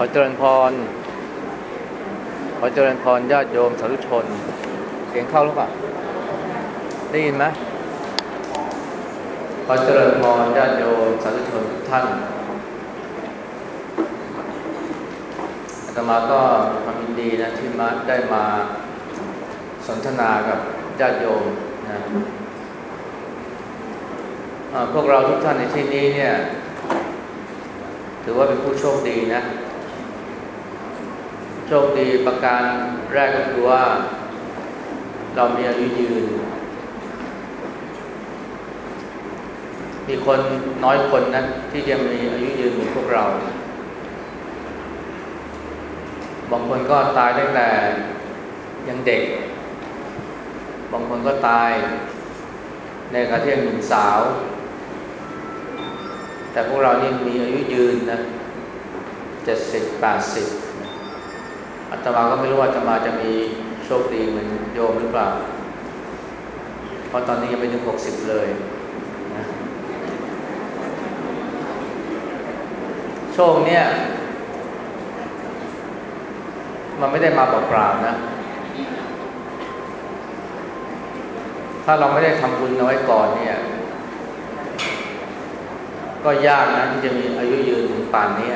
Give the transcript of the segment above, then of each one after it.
ขอเจริญพร ขอเจริญพรญาติโยมสาธุชน เสียงเข้าหรือเปล่า ได้ยินไหมขอเจริญพรญาติโยมสาธุชนทุกท่านอาตมาก็ความยินดีนะที่มาได้มาสนทนากับญาติโยมนะพวกเราทุกท่านในที่นี้เนี่ย ถือว่าเป็นผู้โชคดีนะ โชคดีประการแรกก็คือว่า เรามีอายุยืน มีคนน้อยคนนะที่จะมีอายุยืนเหมือนพวกเรา บางคนก็ตายตั้งแต่ยังเด็ก บางคนก็ตายในกระเทียงหนุ่มสาว แต่พวกเรานี่มีอายุยืนนะเจ็ดสิบแปดสิบ อาตมาก็ไม่รู้ว่าอาตมาจะมีโชคดีเหมือนโยมหรือเปล่า เพราะตอนนี้ยังไม่ถึงหกสิบเลยนะโชคเนี่ย มันไม่ได้มาเปล่าๆนะ ถ้าเราไม่ได้ทำบุญเอาไว้ก่อนเนี่ย ก็ยากนะที่จะมีอายุยืนถึงป่านนี้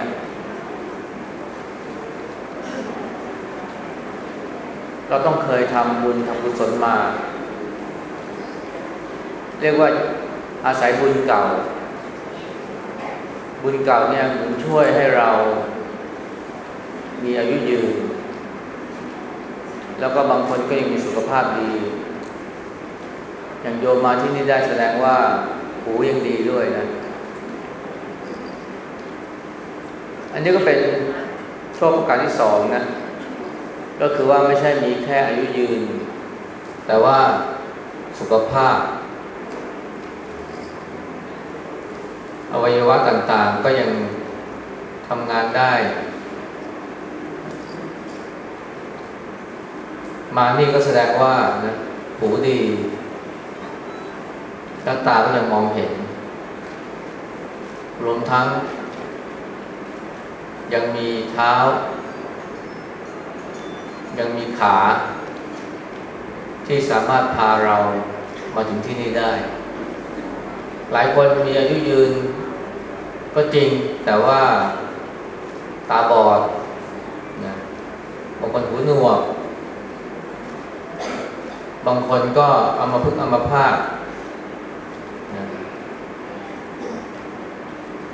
เราต้องเคยทำบุญทำกุญศลมา เรียกว่าอาศัยบุญเก่า บุญเก่าเนี่ยมันช่วยให้เรา มีอายุยืน แล้วก็บางคนก็ยังมีสุขภาพดี อย่างโยมมาที่นี่ได้แสดงว่า หูยังดีด้วยนะ อันนี้ก็เป็นโชคประการที่สองนะ ก็คือว่าไม่ใช่มีแค่อายุยืน แต่ว่าสุขภาพ อวัยวะต่างๆก็ยังทำงานได้ มานี่ก็แสดงว่านะหูดีแล้วตาก็ยังมองเห็น รวมทั้งยังมีเท้า ยังมีขา ที่สามารถพาเรามาถึงที่นี่ได้ หลายคนมีอายุยืนก็จริงแต่ว่าตาบอดนะบางคนหูหนวก บางคนก็เอามาพึ่งเอามาพาดนะ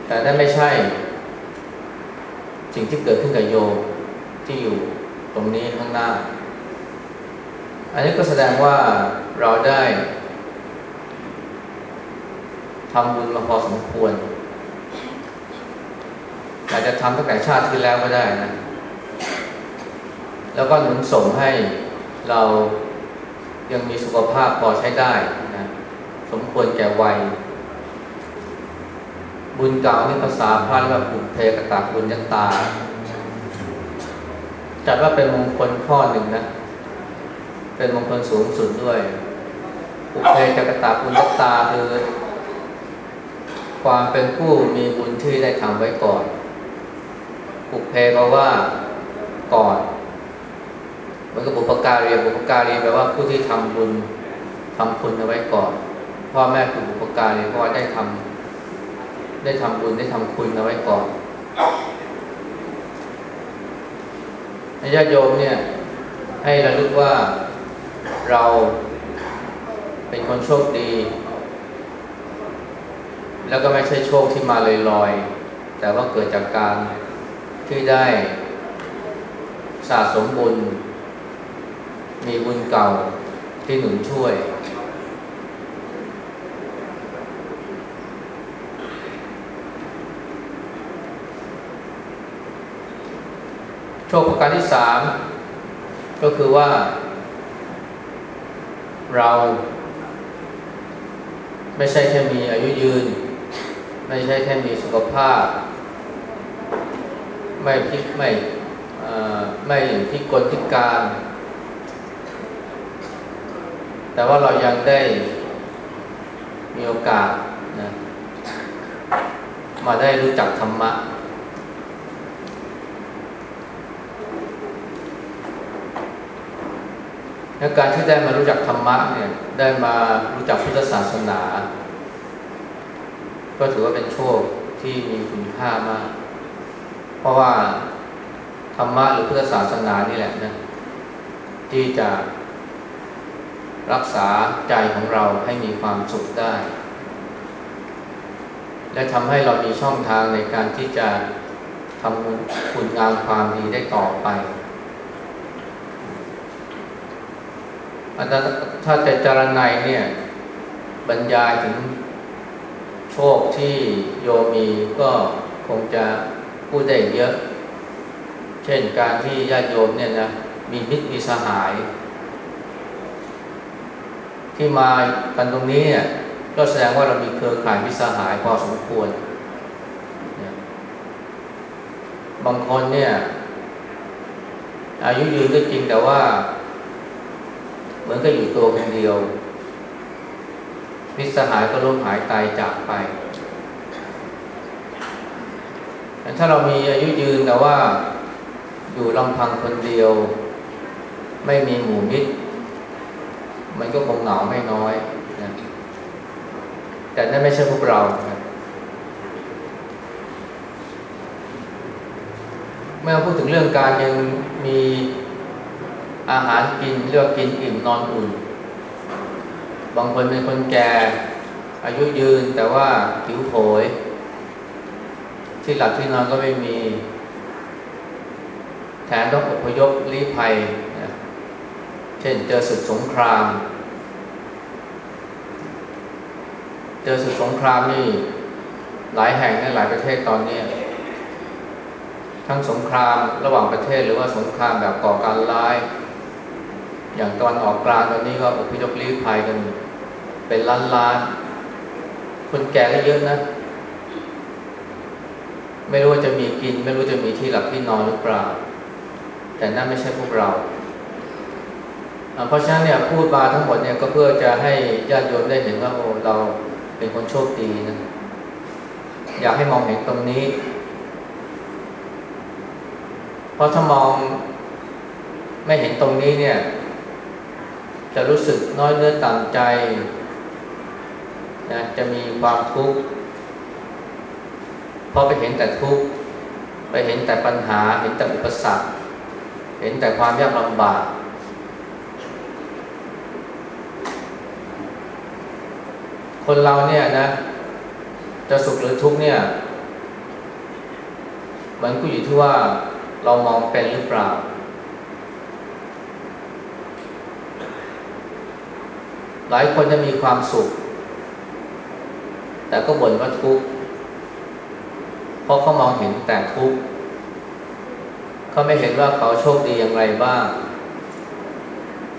แต่นั่นไม่ใช่ สิ่งที่เกิดขึ้นกับโยมที่อยู่ ตรงนี้ข้างหน้า อันนี้ก็แสดงว่าเราได้ทำบุญมาพอสมควรอาจจะทำตั้งแต่ชาติที่แล้วก็ได้นะ แล้วก็หนุนส่งให้เรายังมีสุขภาพพอใช้ได้นะ สมควรแก่วัย บุญเก่านี่ภาษาพระเรียกว่าบุญเพกตาบุญยัตตา จัดว่าเป็นมงคลข้อหนึ่งนะ เป็นมงคลสูงสุดด้วยบุเพกตาบุญยัตตาคือ ความเป็นผู้มีบุญที่ได้ทำไว้ก่อนปุเพแปลว่าก่อนมือนกับบุปการีบุปการีแปลว่าผู้ที่ทำบุญทำคุณเอาไว้ก่อนพ่อแม่คือบุปการีเพราะว่าได้ทำได้ทำบุญได้ทำคุณเอาไว้ก่อน ญาติโยมเนี่ยให้ระลึกว่าเราเป็นคนโชคดี แล้วก็ไม่ใช่โชคที่มาลอยๆ แต่ว่าเกิดจากการที่ได้สะสมบุญ มีบุญเก่าที่หนุนช่วย โชคประการที่สามก็คือว่า เรา ไม่ใช่แค่มีอายุยืน ไม่ใช่แค่มีสุขภาพ ไม่พิกไม่ไม่พิกลพิการ แต่ว่าเรายังได้มีโอกาสนะมาได้รู้จักธรรมะ และการที่ได้มารู้จักธรรมะเนี่ยได้มารู้จักพุทธศาสนา ก็ถือว่าเป็นโชคที่มีคุณค่ามาก เพราะว่าธรรมะหรือพุทธศาสนานี่แหละนะที่จะรักษาใจของเราให้มีความสุขได้ และทำให้เรามีช่องทางในการที่จะทำคุณงามความดีได้ต่อไป ถ้าจะจารณัยเนี่ย บรรยายถึงโชคที่โยมีก็คงจะพูดได้เยอะ เช่นการที่ญาติโยมเนี่ยนะมีมิตรมีสหาย ที่มากันตรงนี้เนี่ยก็แสดงว่าเรามีเครือข่ายมิตรสหายพอสมควร บางคนเนี่ย อายุยืนก็จริงแต่ว่า มือนก็อยู่ตัวคนเดียวมิตรสหายก็ล้มหายตายจากไป ถ้าเรามีอายุยืนแต่ว่า อยู่ลำพังคนเดียว ไม่มีหมู่มิตร มันก็คงเหงาไม่น้อยนะแต่นั่นไม่ใช่พวกเรานะเมื่อพูดถึงเรื่องการยังมี อาหารกินเรียกกินอิ่มนอนอุ่น บางคนเป็นคนแก่ อายุยืนแต่ว่าผิวโผย ที่หลับที่นอนก็ไม่มีแทนต้องอพยพลี้ภัยนะเช่นเจอศึกสงคราม เจอศึกสงครามนี่หลายแห่งในหลายประเทศตอนนี้ทั้งสงครามระหว่างประเทศหรือว่าสงครามแบบก่อการร้าย อย่างตอนออกกลางตอนนี้ก็อพยพลี้ภัยกัน เป็นล้านล้าน คนแก่ก็เยอะนะ ไม่รู้ว่าจะมีกิน ไม่รู้จะมีที่หลับที่นอนหรือเปล่า แต่นั่นไม่ใช่พวกเรา เพราะฉะนั้นเนี่ยพูดมาทั้งหมดเนี่ยก็เพื่อจะให้ญาติโยมได้เห็นว่าโอ้เราเป็นคนโชคดีนะ อยากให้มองเห็นตรงนี้ เพราะถ้ามองไม่เห็นตรงนี้เนี่ย จะรู้สึกน้อยเนื้อต่ำใจนะจะมีความทุกข์เพราะไปเห็นแต่ทุกข์ไปเห็นแต่ปัญหา เห็นแต่อุปสรรค เห็นแต่ความยากลำบาก คนเราเนี่ยนะ จะสุขหรือทุกข์เนี่ยมันก็อยู่ที่ว่าเรามองเป็นหรือเปล่า หลายคนจะมีความสุข แต่ก็บ่นว่าทุกข์เพราะเขามองเห็นแต่ทุกข์เขาไม่เห็นว่าเขาโชคดีอย่างไรบ้าง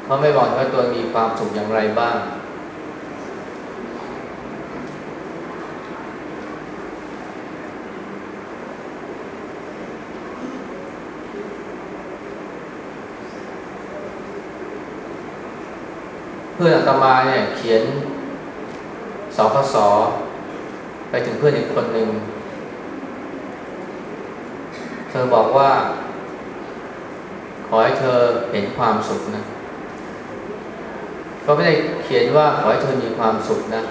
เขาไม่บอกว่าตัวมีความสุขอย่างไรบ้าง พื่อนอาตมาเนี่ยเขียนสคสไปถึงเพื่อนอีกคนหนึ่ง เธอบอกว่า ขอให้เธอเห็นความสุขนะเขาไม่ได้เขียนว่าขอให้เธอมีความสุขนะ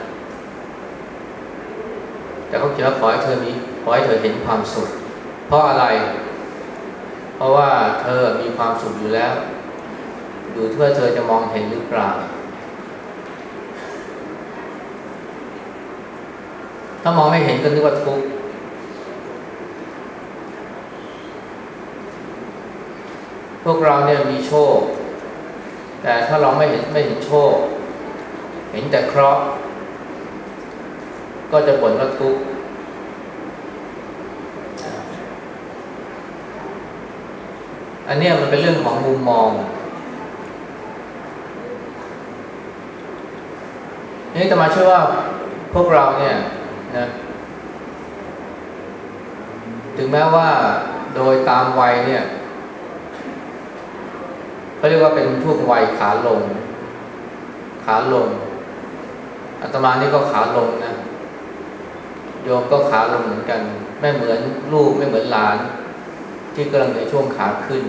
แต่เขาเขียนว่าขอให้เธอมีขอให้เธอเห็นความสุข เพราะอะไร เพราะว่าเธอมีความสุขอยู่แล้ว อยู่ที่ว่าเธอจะมองเห็นหรือเปล่า ถ้ามองไม่เห็นก็นึกว่าทุกข์พวกเราเนี่ยมีโชค แต่ถ้าเราไม่เห็นไม่เห็นโชค เห็นแต่เคราะห์ก็จะบ่นว่าทุกข์อันนี้มันเป็นเรื่องของมุมมองนี่จะมาเชื่อว่าพวกเราเนี่ย นะถึงแม้ว่าโดยตามวัยเนี่ยเขาเรียกว่าเป็นช่วงวัยขาลง ขาลงอาตมานี่ก็ขาลงนะโยมก็ขาลงเหมือนกัน ไม่เหมือนลูกไม่เหมือนหลาน ที่กำลังในช่วงขาขึ้น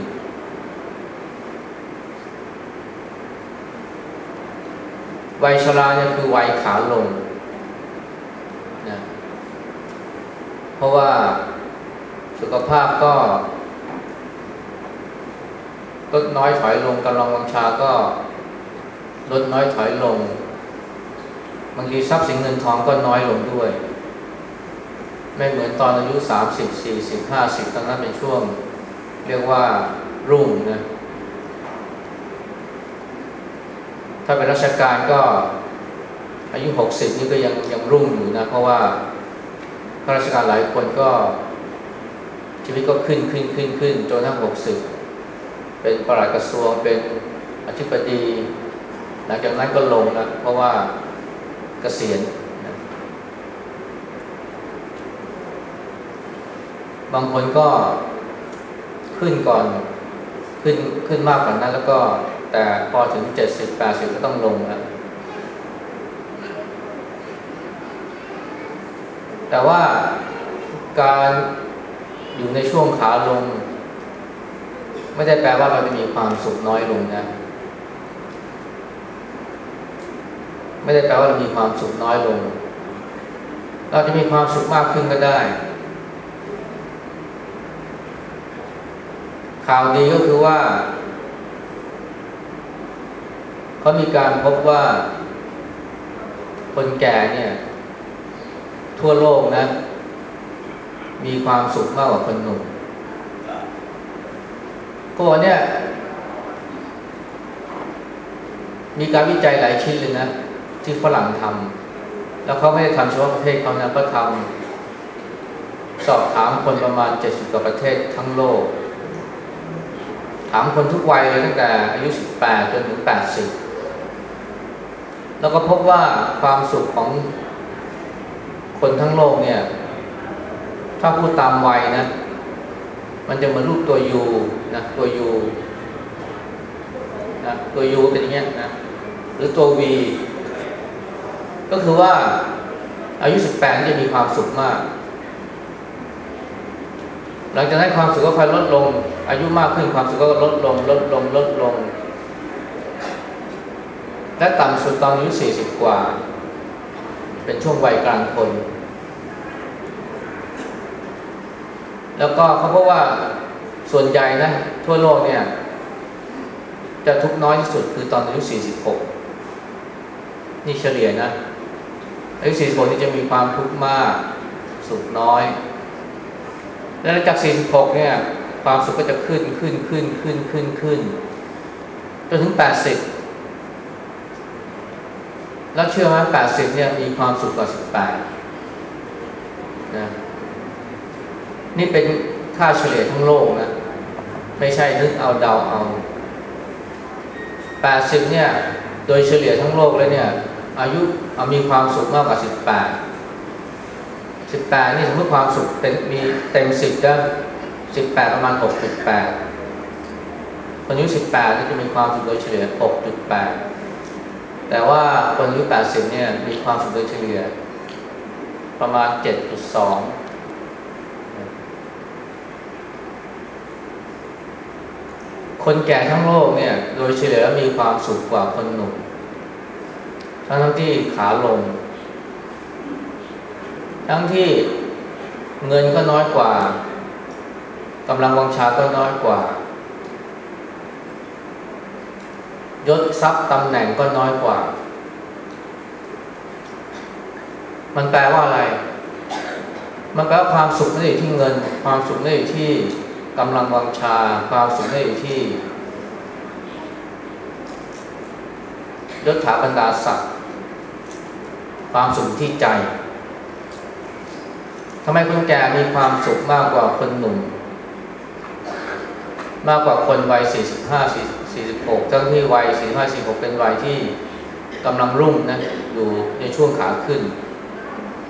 วัยชราเนี่ยคือวัยขาลงนะ เพราะว่าสุขภาพก็ลดน้อยถอยลงกำลังวังชาก็ลดน้อยถอยลงบางทีทรัพย์สินเงินทองก็น้อยลงด้วย ไม่เหมือนตอนอายุสามสิบสี่สิบห้าสิบตอนนั้นเป็นช่วง เรียกว่ารุ่งนะถ้าเป็นราชการก็อายุหกสิบนี่ก็ยังยังรุ่งอยู่นะ เพราะว่า ข้าราชการหลายคนก็ ชีวิตก็ขึ้นขึ้นขึ้นขึ้นจนทั้งหกสิบเป็นประหลัดกระทรวงเป็นอธิบดี หลังจากนั้นก็ลงนะเพราะว่าเกษียณบางคนก็ขึ้นก่อนขึ้นขึ้นมากกว่านั้น แล้วก็แต่พอถึงเจ็ดสิบแปดสิบก็ต้องลงแล้ว แต่ว่าการอยู่ในช่วงขาลง ไม่ได้แปลว่าเราจะมีความสุขน้อยลงนะไม่ได้แปลว่าเรามีความสุขน้อยลง เราจะมีความสุขมากขึ้นก็ได้ ข่าวดีก็คือว่า เขามีการพบว่า คนแก่เนี่ย ทั่วโลกนะ มีความสุขมากกว่าคนหนุ่มก็เนี่ย มีการวิจัยหลายชิ้นเลยนะ ที่ฝรั่งทำแล้วเขาไม่ได้ทำเฉพาะประเทศเขานะก็ทำสอบถามคนประมาณ70กว่าประเทศทั้งโลก ถามคนทุกวัยเลยตั้งแต่อายุ18จนถึง80แล้วก็พบว่าความสุขของ คนทั้งโลกเนี่ย ถ้าพูดตามวัยนะ มันจะเหมือนรูปตัวยูนะตัวยูนะตัวยูเป็นอย่างเงี้ยนะหรือตัววีก็คือว่าอายุ18จะมีความสุขมาก หลังจากนั้นความสุขก็ค่อยลดลง อายุมากขึ้นความสุขก็ลดลง ลดลงลดลง และต่ำสุดตอนอายุ40กว่า เป็นช่วงวัยกลางคน แล้วก็เขาพบว่าส่วนใหญ่นะทั่วโลกเนี่ย จะทุกน้อยที่สุดคือตอนอายุ 46 นี่เฉลี่ยนะอายุ 46 นี่จะมีความทุกข์มาก สุขน้อย แล้วจาก 46 เนี่ย ความสุขก็จะขึ้นขึ้นขึ้นขึ้นขึ้นขึ้นจนถึง 80 แล้วเชื่อไหม80เนี่ยมีความสุขกว่า18นะนี่เป็นค่าเฉลี่ยทั้งโลกนะ ไม่ใช่นึกเอาเดาเอา80เนี่ย โดยเฉลี่ยทั้งโลกเลยเนี่ย อายุเอามีความสุขมากกว่า18 18นี่สมมติความสุขเต็มมีเต็ม10ก็18ประมาณ6.8คนอายุ18นี่จะมีความสุขโดยเฉลี่ย6.8แแต่ว่าคนอายุ 80 เนี่ยมีความสุขโดยเฉลี่ยประมาณ 7.2 คนแก่ทั้งโลกเนี่ย โดยเฉลี่ยแล้วมีความสุขกว่าคนหนุ่ม ทั้งทั้งที่ขาลง ทั้งที่เงินก็น้อยกว่ากำลังวังชาก็น้อยกว่า ยศทรัพย์ตำแหน่งก็น้อยกว่า มันแปลว่าอะไร มันแปลว่าความสุขไม่ได้อยู่ที่เงิน ความสุขไม่ได้อยู่ที่กำลังวังชา ความสุขไม่ได้อยู่ที่ยศถาบรรดาศักดิ์ความสุขที่ใจทำไมคนแก่มีความสุขมากกว่าคนหนุ่ม มากกว่าคนวัย45 46ทั้งที่วัย45 46เป็นวัยที่กำลังรุ่งนะอยู่ในช่วงขาขึ้น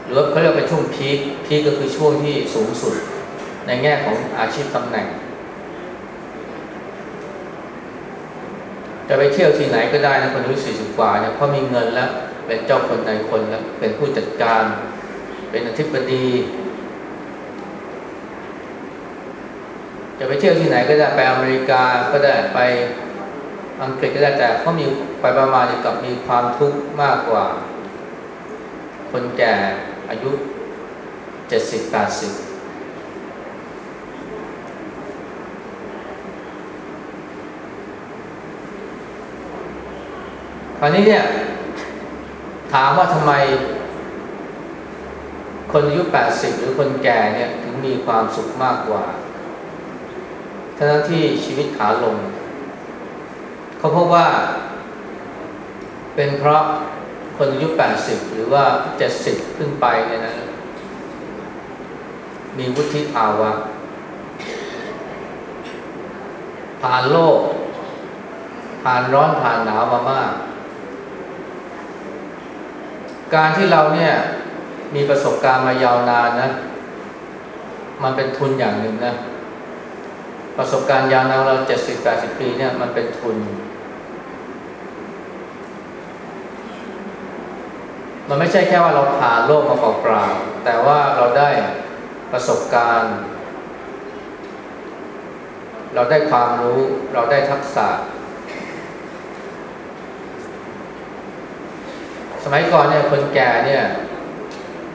หรือเขาเรียกเป็นช่วงพีคพีคก็คือช่วงที่สูงสุด ในแง่ของอาชีพตำแหน่ง จะไปเที่ยวที่ไหนก็ได้นะคนอายุ40 กว่าเนี่ยเพราะมีเงินแล้ว เป็นเจ้าคนในคนแล้ว เป็นผู้จัดการ เป็นอธิบดีจะไปเที่ยวที่ไหนก็ได้ไปอเมริกาก็ได้ไป อังกฤษก็ได้แต่เขามีไปประมาณกับมีความทุกข์มากกว่า คนแก่อายุเจ็ดสิบแปดสิบคราวนี้เนี่ย ถามว่าทำไม คนอายุแปดสิบหรือคนแก่เนี่ย ถึงมีความสุขมากกว่า ทั้งที่ชีวิตขาลงเขาพบว่า เป็นเพราะคนอายุแปดสิบหรือว่าเจ็ดสิบขึ้นไปเนี่ยนะมีวุฒิภาวะผ่านโลก ผ่านร้อนผ่านหนาวมามาก การที่เราเนี่ยมีประสบการณ์มายาวนานนะ มันเป็นทุนอย่างหนึ่งนะ ประสบการณ์ยาวนานเราเจ็ดสิบแปดสิบปีเนี่ยมันเป็นทุน มันไม่ใช่แค่ว่าเราผ่านโลกมาเปล่าๆแต่ว่าเราได้ประสบการณ์ เราได้ความรู้เราได้ทักษะ สมัยก่อนเนี่ยคนแก่เนี่ย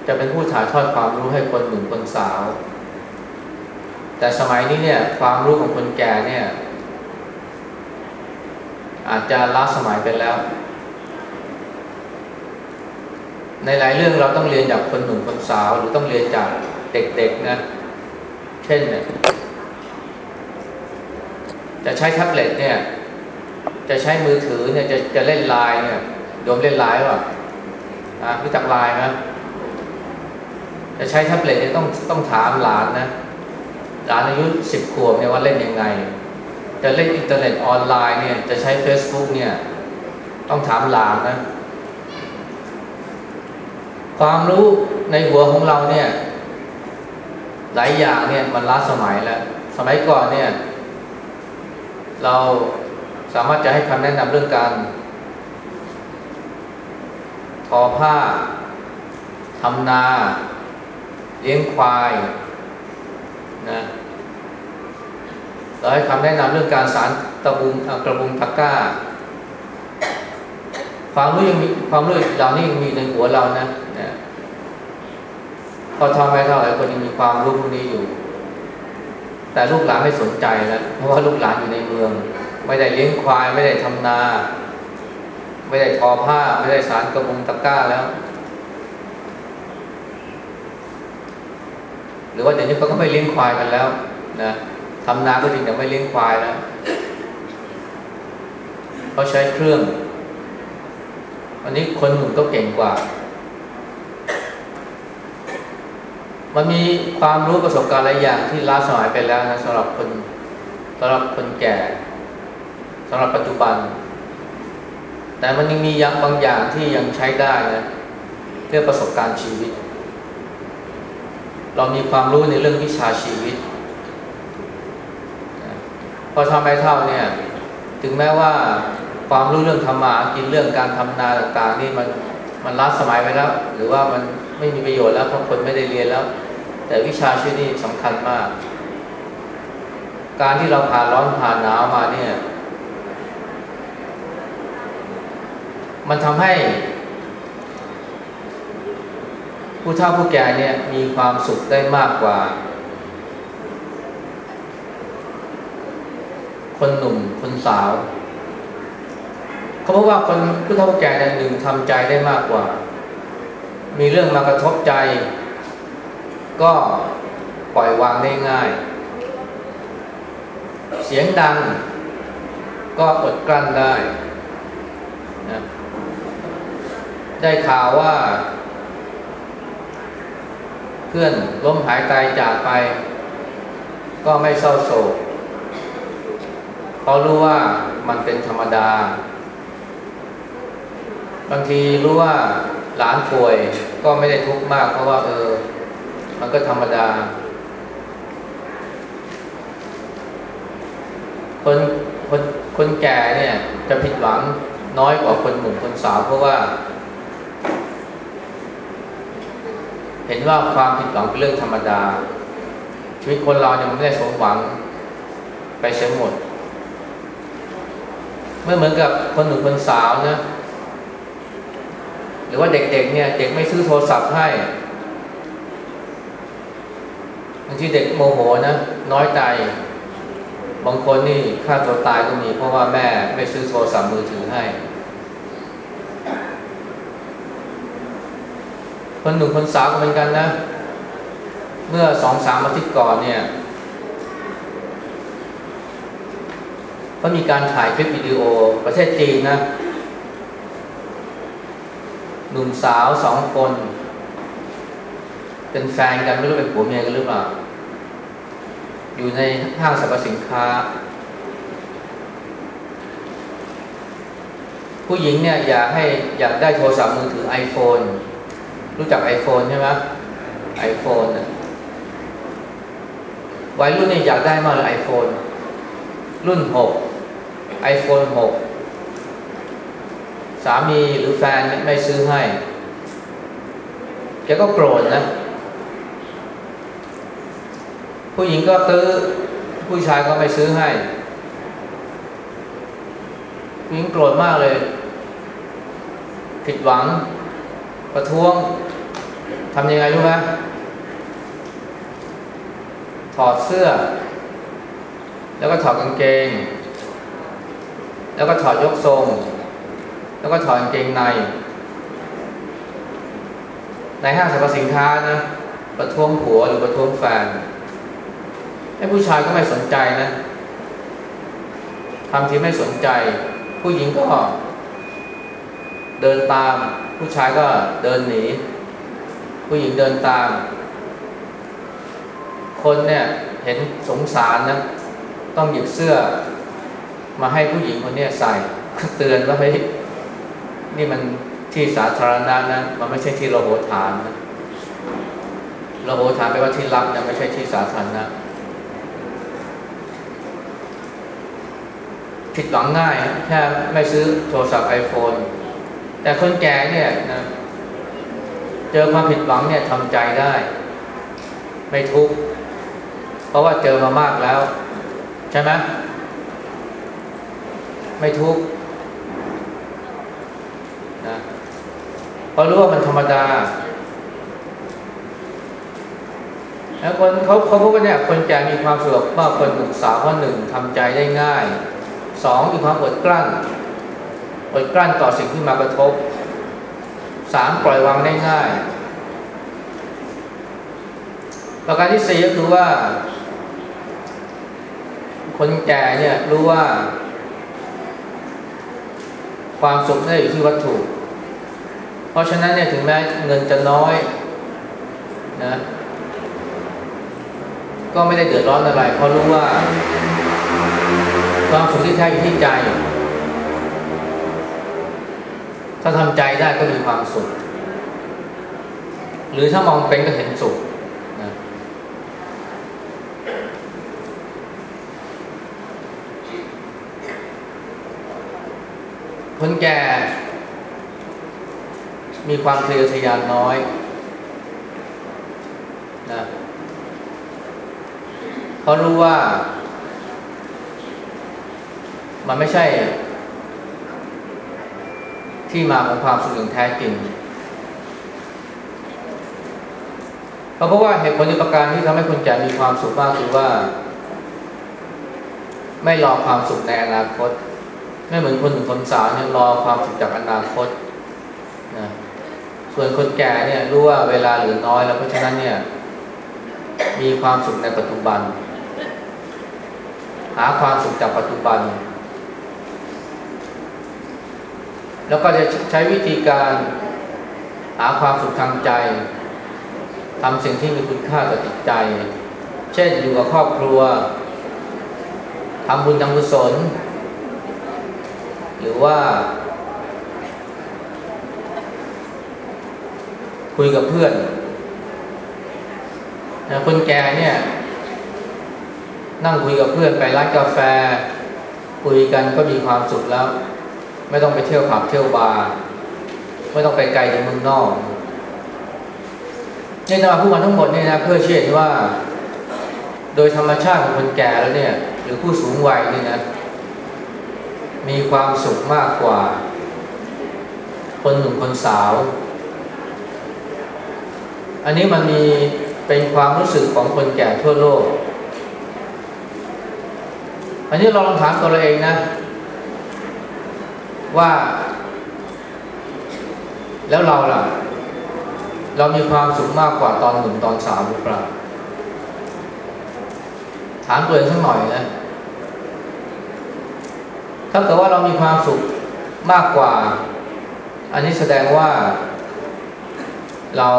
จะเป็นผู้ถ่ายทอดความรู้ให้คนหนุ่มคนสาว แต่สมัยนี้เนี่ยความรู้ของคนแก่เนี่ย อาจจะล้าสมัยไปแล้ว ในหลายเรื่องเราต้องเรียนจากคนหนุ่มคนสาว หรือต้องเรียนจากเด็กๆนะ เช่นเนี่ยจะใช้แท็บเล็ตเนี่ย จะใช้มือถือเนี่ยจะจะเล่นไลน์เนี่ยโยมเล่นไลน์ป่ะอะรู้จักไลน์ไหมจะใช้แท็บเล็ตเนี่ยต้องต้องถามหลานนะ หลานอายุสิบขวบเนี่ยว่าเล่นยังไง จะเล่นอินเทอร์เน็ตออนไลน์เนี่ยจะใช้ Facebook เนี่ยต้องถามหลานนะ ความรู้ในหัวของเราเนี่ยหลายอย่างเนี่ยมันล้าสมัยแล้ว สมัยก่อนเนี่ย เราสามารถจะให้คำแนะนำเรื่องการ ทอผ้าทำนา เลี้ยงควาย นะเราให้คำแนะนำเรื่องการสารตะบุงกระบุงตะก้า ความรู้ยังมีความรู้เหล่านี้ยังมีในหัวเรานะนะพอทำไปเท่าไหร่คนยังมีความรู้พวกนี้อยู่ แต่ลูกหลานไม่สนใจแล้วเพราะว่าลูกหลานอยู่ในเมือง ไม่ได้เลี้ยงควาย ไม่ได้ทำนา ไม่ได้ทอผ้า ไม่ได้สารกระบุงตะก้าแล้ว หรือว่าเดี๋ยวนี้เขาก็ไม่เลี้ยงควายกันแล้วนะทำนาก็จริงแต่ไม่เลี้ยงควายแล้วเขาใช้เครื่องวันนี้คนหนุ่มก็เก่งกว่า มันมีความรู้ประสบการณ์หลายอย่างที่ล้าสมัยไปแล้วนะสำหรับคนสำหรับคนแก่สำหรับปัจจุบัน แต่มันยังมียังบางอย่างที่ยังใช้ได้นะเรื่องประสบการณ์ชีวิต เรามีความรู้ในเรื่องวิชาชีวิต พอทำไปเท่าเนี่ย ถึงแม้ว่าความรู้เรื่องธรรมะกินเรื่องการทำนาต่างๆ นี่มันมันล้าสมัยไปแล้ว หรือว่ามันไม่มีประโยชน์แล้วเพราะคนไม่ได้เรียนแล้ว แต่วิชาชีวิตนี่สำคัญมาก การที่เราผ่านร้อนผ่านหนาวมาเนี่ย มันทำให้ ผู้เฒ่าผู้แก่เนี่ยมีความสุขได้มากกว่า คนหนุ่มคนสาว เขาบอกว่าคนผู้เฒ่าผู้แก่เนี่ยหนึ่งทำใจได้มากกว่า มีเรื่องมากระทบใจ ก็ปล่อยวางได้ง่าย เสียงดัง ก็อดกลั้นได้นะได้ข่าวว่า พื่อนล้มหายตายจากไป ก็ไม่เศร้าโศกเพราะรู้ว่ามันเป็นธรรมดา บางทีรู้ว่าหลานป่วยก็ไม่ได้ทุกข์มาก เพราะว่า เออ มันก็ธรรมดา คนคนคนแก่เนี่ยจะผิดหวังน้อยกว่าคนหนุ่มคนสาวเพราะว่า เห็นว่าความผิดหวังเป็นเรื่องธรรมดา ชีวิตคนเราเนี่ยมันไม่ได้สมหวังไปเสียหมดไม่เหมือนกับคนหนุ่มคนสาวนะ หรือว่าเด็กๆเนี่ย เด็กไม่ซื้อโทรศัพท์ให้บางทีเด็กโมโหนะน้อยใจบางคนนี่ฆ่าตัวตายก็มีเพราะว่าแม่ไม่ซื้อโทรศัพท์มือถือให้ คนหนุ่มคนสาวก็เหมือนกันนะ เมื่อสองสามอาทิตย์ก่อนเนี่ยเขามีการถ่ายคลิปวิดีโอประเทศจีนนะ หนุ่มสาวสองคน เป็นแฟนกันไม่รู้เป็นผัวเมียกันหรือเปล่า อยู่ในห้างสรรพสินค้า ผู้หญิงเนี่ยอยากให้อยากได้โทรศัพท์มือถือ iPhone รู้จัก iPhone ใช่ไหม iPhone น่ะวัยรุ่นเนี่ยอยากได้มากเลย iPhone รุ่น6 iPhone 6สามีหรือแฟนไม่ซื้อให้ แกก็โกรธนะ ผู้หญิงก็ตื้อ ผู้ชายก็ไม่ซื้อให้ผู้หญิงโกรธมากเลย ผิดหวัง ประท้วงทำยังไงรู้ไหมถอดเสื้อ แล้วก็ถอดกางเกง แล้วก็ถอดยกทรง แล้วก็ถอดกางเกงใน ในห้างสรรพสินค้านะประท้วงผัวหรือประท้วงแฟนไอ้ผู้ชายก็ไม่สนใจนะทำทีไม่สนใจ ผู้หญิงก็เดินตาม ผู้ชายก็เดินหนี ผู้หญิงเดินตาม คนเนี่ยเห็นสงสารนะ ต้องหยิบเสื้อ มาให้ผู้หญิงคนนี้ใส่เตือนว่าเฮ้ยนี่มันที่สาธารณะนะ มันไม่ใช่ที่โลโหฐานนะโลโหฐานแปลว่าที่รับนะไม่ใช่ที่สาธารณะผิดหวังง่ายแค่ไม่ซื้อโทรศัพท์ไอโฟน แต่คนแก่เนี่ยนะเจอความผิดหวังเนี่ยทำใจได้ ไม่ทุกข์เพราะว่าเจอมามากแล้ว ใช่ไหมไม่ทุกข์นะเพราะรู้ว่ามันธรรมดาแล้วคนเขาเขาพูดว่าเนี่ยคนแก่มีความสุขมากคนหนุ่มสาวคนหนึ่งทำใจได้ง่ายสองมีความอดกลั้น อดกลั้นต่อสิ่งที่มากระทบสามปล่อยวางได้ง่ายประการที่สี่ก็คือว่า คนแก่เนี่ยรู้ว่า ความสุขไม่ได้อยู่ที่วัตถุ เพราะฉะนั้นเนี่ยถึงแม้เงินจะน้อยนะก็ไม่ได้เดือดร้อนอะไรเพราะรู้ว่า ความสุขที่แท้อยู่ที่ใจ ถ้าทำใจได้ก็มีความสุข หรือถ้ามองเป็นก็เห็นสุขนะคนแก่ มีความทะเยอทะยานน้อยนะเพราะรู้ว่า มันไม่ใช่ ที่มาของความสุขอย่างแท้จริงเพราะว่าเหตุผลในประการที่ทำให้คนแก่มีความสุขมากคือว่า ไม่รอความสุขในอนาคต ไม่เหมือนคนหนุ่มคนสาวเนี่ยรอความสุขจากอนาคตนะส่วนคนแก่เนี่ยรู้ว่าเวลาเหลือน้อยแล้วเพราะฉะนั้นเนี่ย มีความสุขในปัจจุบัน หาความสุขจากปัจจุบัน แล้วก็จะใช้วิธีการหาความสุขทางใจทำสิ่งที่มีคุณค่าต่อจิตใจ เช่นอยู่กับครอบครัวทำบุญทำกุศล หรือว่า คุยกับเพื่อน คนแก่เนี่ย นั่งคุยกับเพื่อนไปร้านกาแฟ คุยกันก็มีความสุขแล้ว ไม่ต้องไปเที่ยวผับเที่ยวบาร์ไม่ต้องไปไกลถึงเมืองนอกนี่จะมาพูดมาทั้งหมดเนี่ยนะเพื่อเชื่อว่า โดยธรรมชาติของคนแก่แล้วเนี่ย หรือผู้สูงวัยนี่นะมีความสุขมากกว่า คนหนุ่มคนสาว อันนี้มันมีเป็นความรู้สึกของคนแก่ทั่วโลก อันนี้เราลองถามตัวเราเองนะ ว่า แล้วเราล่ะ เรามีความสุขมากกว่าตอนหนุ่มตอนสาวหรือเปล่า ถามตัวเองสักหน่อยนะ ถ้าเกิดว่าเรามีความสุขมากกว่า อันนี้แสดงว่าเรา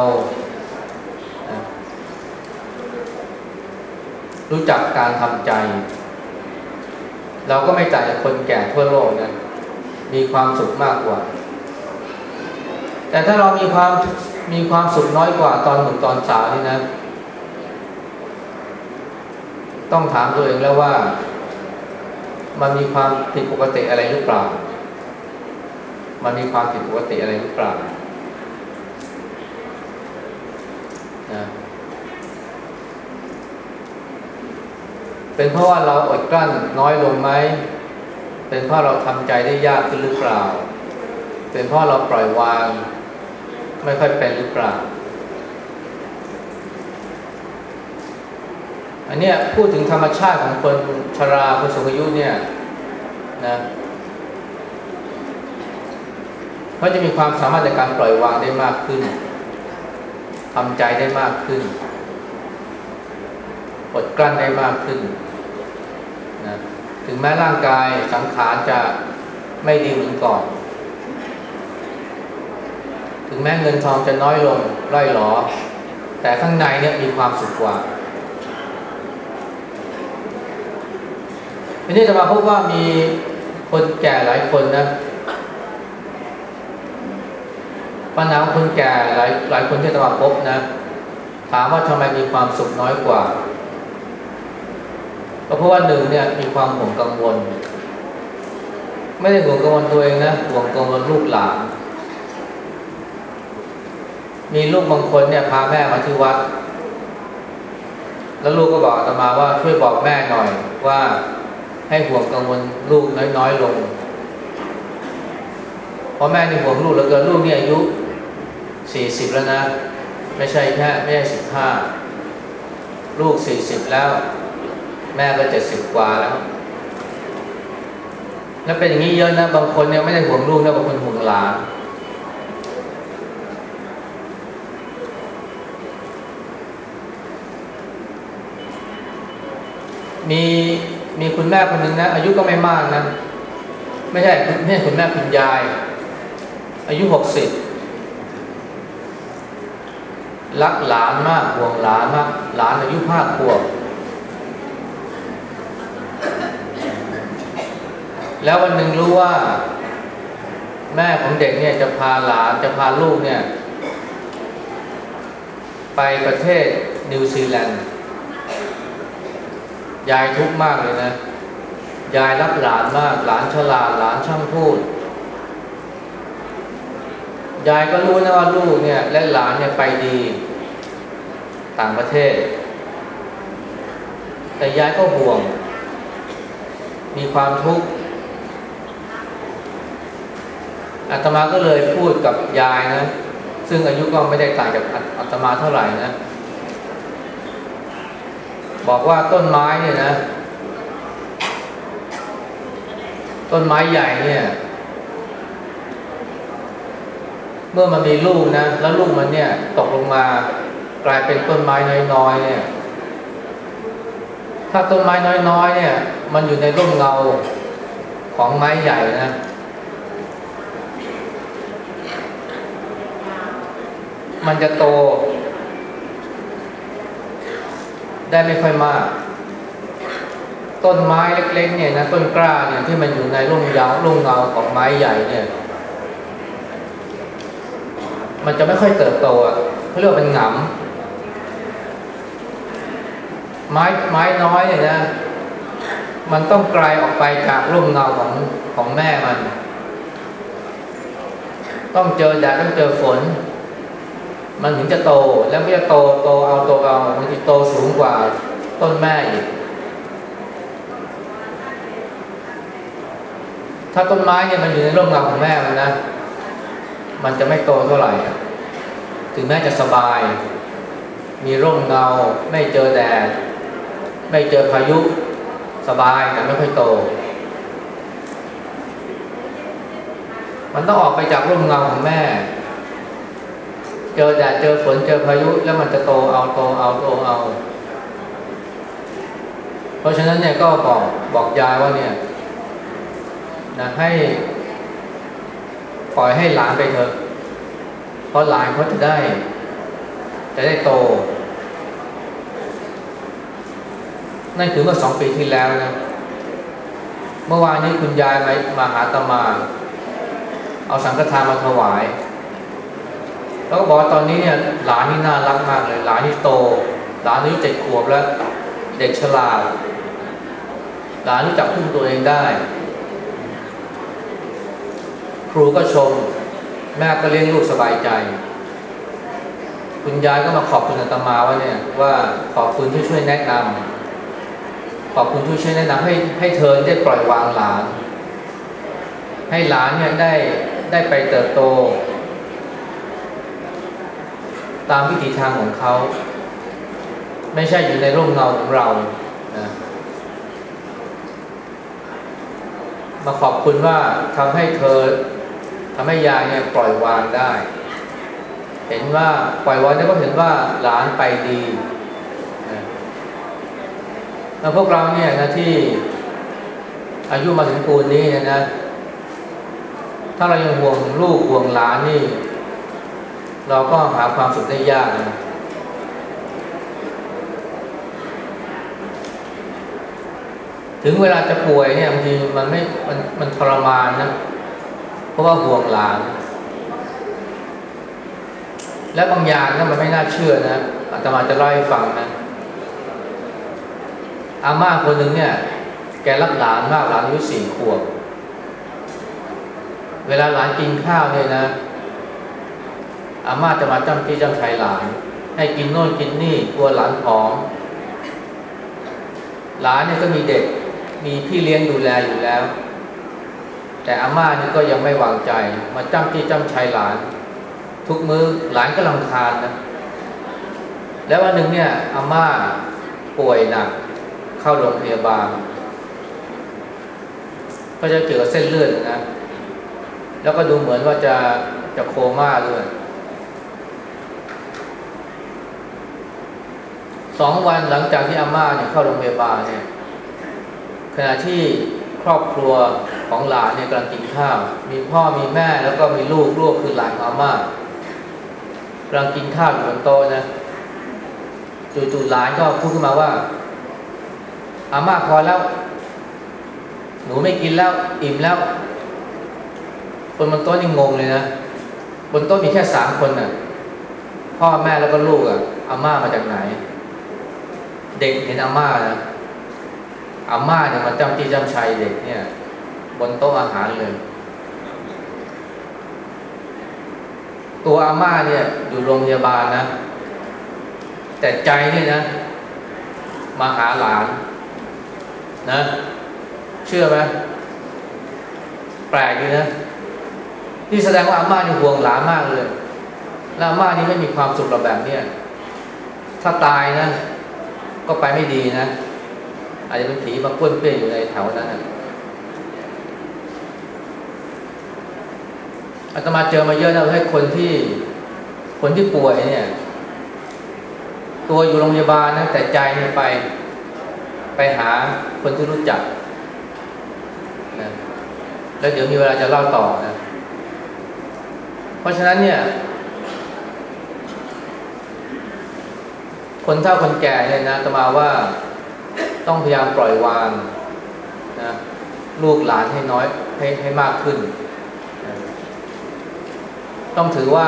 รู้จักการทำใจ เราก็ไม่ต่างจากคนแก่ทั่วโลกนะ มีความสุขมากกว่า แต่ถ้าเรามีความมีความสุขน้อยกว่าตอนหนุ่มตอนสาวนี่นะ ต้องถามตัวเองแล้วว่า มันมีความผิดปกติอะไรหรือเปล่า มันมีความผิดปกติอะไรหรือเปล่านะเป็นเพราะว่าเราอดกลั้นน้อยลงไหม เป็นเพราะเราทำใจได้ยากขึ้นหรือเปล่า เป็นเพราะเราปล่อยวาง ไม่ค่อยเป็นหรือเปล่า อันเนี้ยพูดถึงธรรมชาติของคนชราคนสูงอายุเนี่ยนะเขาจะมีความสามารถในการปล่อยวางได้มากขึ้นทำใจได้มากขึ้นอดกลั้นได้มากขึ้น ถึงแม้ร่างกายสังขารจะไม่ดีเหมือนก่อน ถึงแม้เงินทองจะน้อยลงร่อยหรอ แต่ข้างในเนี่ยมีความสุขกว่าทีนี้จะมาพบว่ามีคนแก่หลายคนนะปัญหาคนแก่หลายหลายคนที่จะมาพบนะ ถามว่าทำไมมีความสุขน้อยกว่า ก็เพราะว่าหนึ่งเนี่ยมีความห่วงกังวล ไม่ได้ห่วงกังวลตัวเองนะห่วงกังวลลูกหลาน มีลูกบางคนเนี่ยพาแม่มาที่วัด แล้วลูกก็บอกอาตมาว่าช่วยบอกแม่หน่อยว่าให้ห่วงกังวลลูกน้อยๆลงเพราะแม่นี่ห่วงลูกแล้วเกินลูกนี่อายุสี่สิบแล้วนะ ไม่ใช่แค่ไม่ใช่สิบห้าลูกสี่สิบแล้ว แม่ก็เจ็ดสิบกว่าแล้ว แล้วเป็นอย่างนี้เยอะนะบางคนเนี่ยไม่ได้ห่วงลูกนะบางคนห่วงหลานมีมีคุณแม่คนหนึ่งนะ อายุก็ไม่มากนะ ไม่ใช่ไม่ใช่คุณแม่คุณยาย อายุหกสิบรักหลานมากห่วงหลานมาก หลานอายุห้าขวบ แล้ววันหนึ่งรู้ว่า แม่ของเด็กเนี่ยจะพาหลานจะพาลูกเนี่ย ไปประเทศนิวซีแลนด์ยายทุกข์มากเลยนะ ยายรักหลานมาก หลานฉลาดหลานช่างพูด ยายก็รู้นะว่าลูกเนี่ย และหลานเนี่ยไปดี ต่างประเทศ แต่ยายก็ห่วง มีความทุกข์ อาตมาก็เลยพูดกับยายนะ ซึ่งอายุก็ไม่ได้ต่างจากอาตมาเท่าไหร่นะ บอกว่าต้นไม้เนี่ยนะ ต้นไม้ใหญ่เนี่ย เมื่อมันมีลูกนะ แล้วลูกมันเนี่ย ตกลงมากลายเป็นต้นไม้น้อยๆเนี่ย ถ้าต้นไม้น้อยๆเนี่ย มันอยู่ในร่มเงาของไม้ใหญ่นะ มันจะโต ได้ไม่ค่อยมาก ต้นไม้เล็กๆเนี่ยนะต้นกล้าเนี่ยที่มันอยู่ในร่มยาวร่มเงาของไม้ใหญ่เนี่ย มันจะไม่ค่อยเติบโตอะเขาเรียกว่าเป็นหงำไม้ไม้น้อยเนี่ยนะมันต้องไกลออกไปจากร่มเงาของของแม่มัน ต้องเจอแดดต้องเจอฝน มันถึงจะโตแล้วก็จะโตโตเอาโตเอามันจะโตสูงกว่าต้นแม่อีกถถ้าต้นไม้เนี่ยมันอยู่ในร่มเงาของแม่มันนะมันจะไม่โตเท่าไหร่ถึงแม้จะสบาย มีร่มเงา ไม่เจอแดดไม่เจอพายุสบายแต่ไม่ค่อยโต มันต้องออกไปจากร่มเงาของแม่ เจอแดดเจอฝนเจอพายุแล้วมันจะโตเอาโตเอาโตเอา เพราะฉะนั้นเนี่ยก็บอกบอกยายว่าเนี่ยนะให้ปล่อยให้หลานไปเถอะ เพราะหลานเขาจะได้ จะได้โต นั่นคือเมื่อสองปีที่แล้วนะ เมื่อวานนี้คุณยายมามาหาตมา เอาสังฆทานมาถวาย แล้วก็บอกว่าตอนนี้เนี่ยหลานนี่น่ารักมากเลยหลานนี่โต หลานนี่เจ็ดขวบแล้ว เด็กฉลาดหลานรู้จักพึ่งตัวเองได้ ครูก็ชม แม่ก็เลี้ยงลูกสบายใจ คุณยายก็มาขอบคุณอาตมาว่าเนี่ย ว่าขอบคุณที่ช่วยแนะนำขอบคุณที่ช่วยแนะนำให้ให้เธอได้ปล่อยวางหลาน ให้หลานเนี่ยได้ได้ไปเติบโต ตามวิถีทางของเขา ไม่ใช่อยู่ในร่มเงาของเรานะมาขอบคุณว่าทำให้เธอทำให้ยายเนี่ยปล่อยวางได้ เห็นว่าปล่อยวางได้ก็เห็นว่าหลานไปดีนะแล้วพวกเราเนี่ยนะที่อายุมาถึงปูนนี้นะถ้าเรายังห่วงลูกห่วงหลานนี่ เราก็หาความสุขได้ยากนะถึงเวลาจะป่วยเนี่ยบางทีมันไม่มันมันทรมานนะ เพราะว่าห่วงหลาน และบางอย่างนะมันไม่น่าเชื่อนะอาตมาจะเล่าให้ฟังนะอาม่าคนหนึ่งเนี่ย แกรักหลานมากหลานอายุสี่ขวบ เวลาหลานกินข้าวเนี่ยนะ อาม่าจะมาจ้ำที่จ้ำชายหลาน ให้กินโน่นกินนี่กลัวหลานผอมหลานเนี่ยก็มีเด็กมีพี่เลี้ยงดูแลอยู่แล้ว แต่อาม่านี่ก็ยังไม่วางใจ มาจ้ำที่จ้ำชายหลาน ทุกมือหลานก็ลำคาญนะแล้ววันหนึ่งเนี่ยอาม่าป่วยหนักเข้าโรงพยาบาล ก็จะเกี่ยวกับเส้นเลือดนะ แล้วก็ดูเหมือนว่าจะจะโคม่าด้วย สองวันหลังจากที่อาม่าเนี่ยเข้าโรงพยาบาลเนี่ยขณะที่ครอบครัวของหลานเนี่ยกำลังกินข้าว มีพ่อมีแม่แล้วก็มีลูกลูกคือหลานอาม่ากำลังกินข้าวอยู่บนโต๊ะนะจู่ๆหลานก็พูดขึ้นมาว่า อาม่าพอแล้ว หนูไม่กินแล้ว อิ่มแล้วคนบนโต๊ะนี่งงเลยนะบนโต๊ะมีแค่สามคนน่ะ พ่อแม่แล้วก็ลูกอะอาม่ามาจากไหน เด็กเห็นอาม่านะอาม่าเนี่ยมาจำที่จำชัยเด็กเนี่ย บนโต๊ะอาหารเลย ตัวอาม่าเนี่ยอยู่โรงพยาบาลนะ แต่ใจเนี่ยนะ มาหาหลาน นะ เชื่อไหมแปลกดีนะนี่แสดงว่าอาม่านี่ห่วงหลานมากเลยแล้วอาม่านี่ไม่มีความสุขแบบเนี้ยถ้าตายนะ ก็ไปไม่ดีนะ อาจจะเป็นผีมาป้วนเปี้ยนอยู่ในแถวนั้นอาตมาเจอมาเยอะนะให้คนที่ คนที่ป่วยเนี่ย ตัวอยู่โรงพยาบาลนะแต่ใจเนี่ยไป ไปหาคนที่รู้จักนะแล้วเดี๋ยวมีเวลาจะเล่าต่อนะ เพราะฉะนั้นเนี่ย คนเฒ่าคนแก่เนี่ยนะตมาว่าต้องพยายามปล่อยวางนะลูกหลานให้น้อยให้ให้มากขึ้นนะต้องถือว่า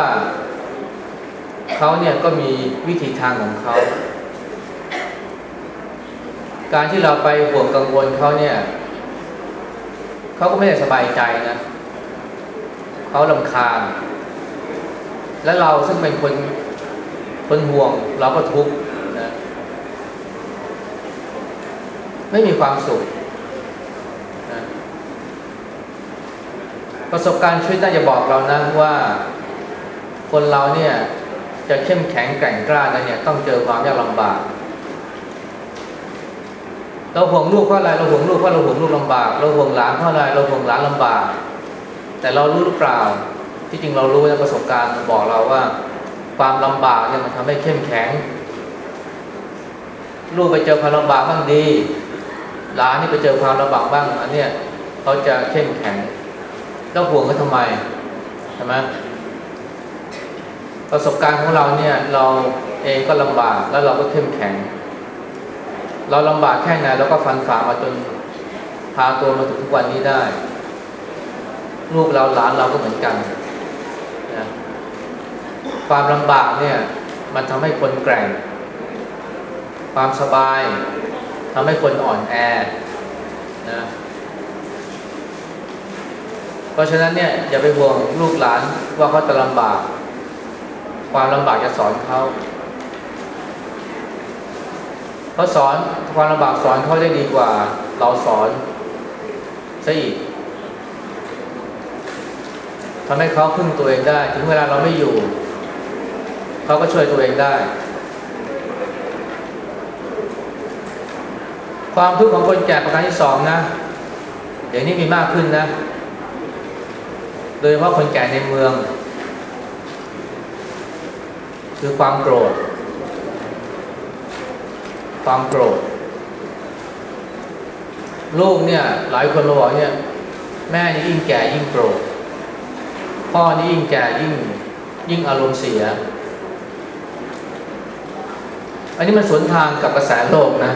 เขาเนี่ยก็มีวิธีทางของเขา การที่เราไปห่วงกังวลเขาเนี่ยเขาก็ไม่ได้สบายใจนะเขาลำคาญ และเราซึ่งเป็นคนคนห่วงเราก็ทุกข์นะ ไม่มีความสุขนะประสบการณ์ชีวิตน่าจะบอกเรานะว่าคนเราเนี่ยจะเข้มแข็งแกร่งกล้าได้เนี่ยต้องเจอความยากลำบาก เราห่วงลูกเพราะอะไรเราห่วงลูกเพราะเราห่วงลูกลำบากเราห่วงหลานเพราะอะไรเราห่วงหลานลำบาก แต่เรารู้หรือเปล่า ที่จริงเรารู้นะประสบการณ์บอกเราว่า ความลำบากเนี่ยมันทำให้เข้มแข็งลูกไปเจอความลำบากบ้างดี หลานนี่ไปเจอความลำบากบ้าง อันเนี้ยเขาจะเข้มแข็งแล้วห่วงเขาทำไมใช่ไหมประสบการณ์ของเราเนี่ย เราเองก็ลำบากแล้วเราก็เข้มแข็ง เราลำบากแค่ไหนเราก็ฟันฝ่ามาจนพาตัวมาถึงทุกวันนี้ได้ลูกเราหลานเราก็เหมือนกันนะความลำบากเนี่ย มันทำให้คนแกร่ง ความสบาย ทำให้คนอ่อนแอนะเพราะฉะนั้นเนี่ยอย่าไปห่วงลูกหลานว่าเขาจะลำบาก ความลำบากจะสอนเขาเขาสอนความลำบากสอนเขาได้ดีกว่า เราสอนซะอีกทำให้เขาพึ่งตัวเองได้ ถึงเวลาเราไม่อยู่ เขาก็ช่วยตัวเองได้ ความทุกข์ของคนแก่ประการที่สองนะเดี๋ยวนี้มีมากขึ้นนะ โดยเฉพาะคนแก่ในเมือง คือความโกรธ ความโกรธ ลูกเนี่ย หลายคนมาบอกเนี่ย แม่นี่ยิ่งแก่ยิ่งโกรธ พ่อนี่ยิ่งแก่ยิ่งยิ่งอารมณ์เสีย อันนี้มันสวนทางกับกระแสโลกนะ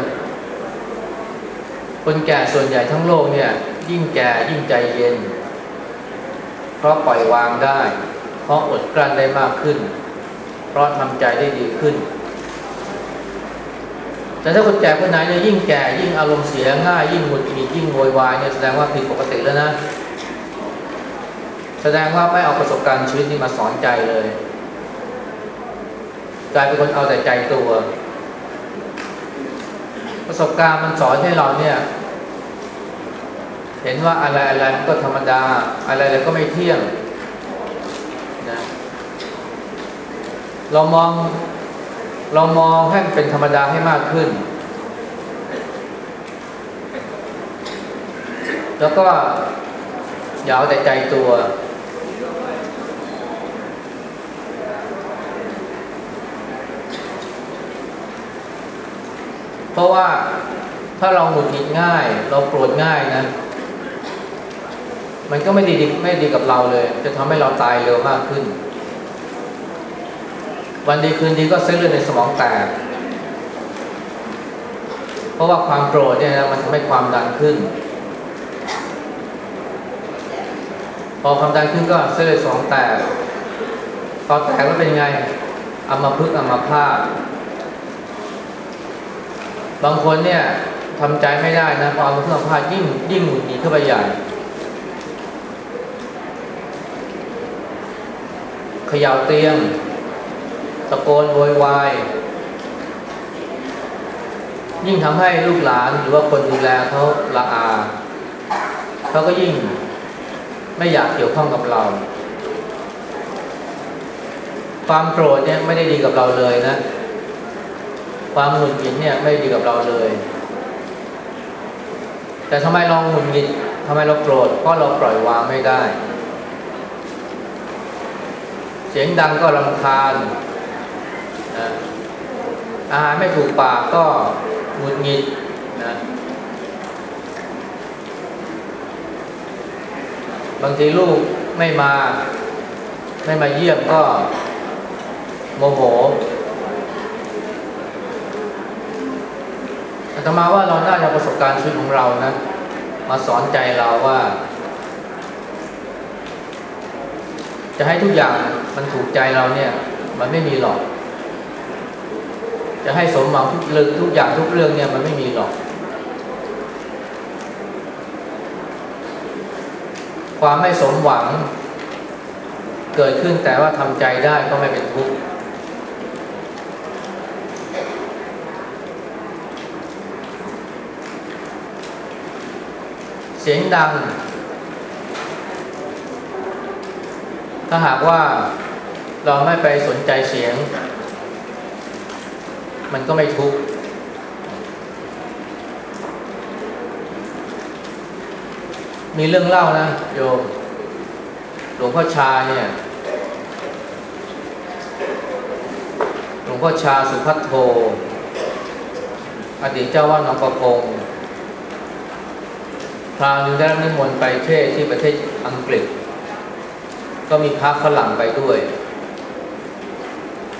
คนแก่ส่วนใหญ่ทั้งโลกเนี่ย ยิ่งแก่ยิ่งใจเย็น เพราะปล่อยวางได้ เพราะอดกลั้นได้มากขึ้น เพราะทำใจได้ดีขึ้น แต่ถ้าคนแก่คนไหนเนี่ยยิ่งแก่ยิ่งอารมณ์เสียง่ายยิ่งหงุดหงิดยิ่งโวยวายเนี่ยแสดงว่าผิดปกติแล้วนะ แสดงว่าไม่เอาประสบการณ์ชีวิตนี้มาสอนใจเลยกลายเป็นคนเอาแต่ใจตัว ประสบการณ์มันสอนให้เราเนี่ย เห็นว่าอะไรอะไรมันก็ธรรมดา อะไรอะไรก็ไม่เที่ยงนะเรามอง เรามองให้มันเป็นธรรมดาให้มากขึ้น แล้วก็อย่าเอาแต่ใจตัว ราะว่าถ้าเราหงุดหงิดง่าย เราโกรธง่ายนะ มันก็ไม่ดีไม่ดีกับเราเลย จะทำให้เราตายเร็วมากขึ้น วันดีคืนดีก็เส้นเลือดในสมองแตก เพราะว่าความโกรธเนี่ยนะมันทำให้ความดันขึ้น พอความดันขึ้นก็เส้นเลือดสมองแตกพอแตกแล้วเป็นยังไงอามาพึกอามาพาต บางคนเนี่ยทำใจไม่ได้นะพอเอามาเพื่อพาดยิ่งยิ่งหงุดหงิดเข้าไปใหญ่ขย่าเตียง ตะโกนโวยวาย ยิ่งทำให้ลูกหลานหรือว่าคนดูแลเขาละอาเขาก็ยิ่งไม่อยากเกี่ยวข้องกับเรา ความโกรธเนี่ยไม่ได้ดีกับเราเลยนะ ความหงุดหงิดเนี่ยไม่ดีกับเราเลย แต่ทำไมเราหงุดหงิดทำไมเราโกรธเพราะเราปล่อยวางไม่ได้ เสียงดังก็รำคาญนะอาหารไม่ถูกปากก็หงุดหงิดนะบางทีลูกไม่มา ไม่มาเยี่ยมก็โมโห อาตมาว่าเราน่าจะประสบการณ์ชีวิตของเรานะ มาสอนใจเราว่า จะให้ทุกอย่างมันถูกใจเราเนี่ย มันไม่มีหรอก จะให้สมหวังทุกเรื่องทุกอย่างทุกเรื่องเนี่ยมันไม่มีหรอก ความไม่สมหวังเกิดขึ้นแต่ว่าทำใจได้ก็ไม่เป็นทุกข์ เสียงดัง ถ้าหากว่าเราไม่ไปสนใจเสียง มันก็ไม่ทุกข์มีเรื่องเล่านะโยมหลวงพ่อชาเนี่ยหลวงพ่อชาสุพัทโท อดีตเจ้าว่านองประพง ราวนึงได้นิมนต์ไปเทศที่ประเทศอังกฤษ ก็มีพระฝรั่งไปด้วย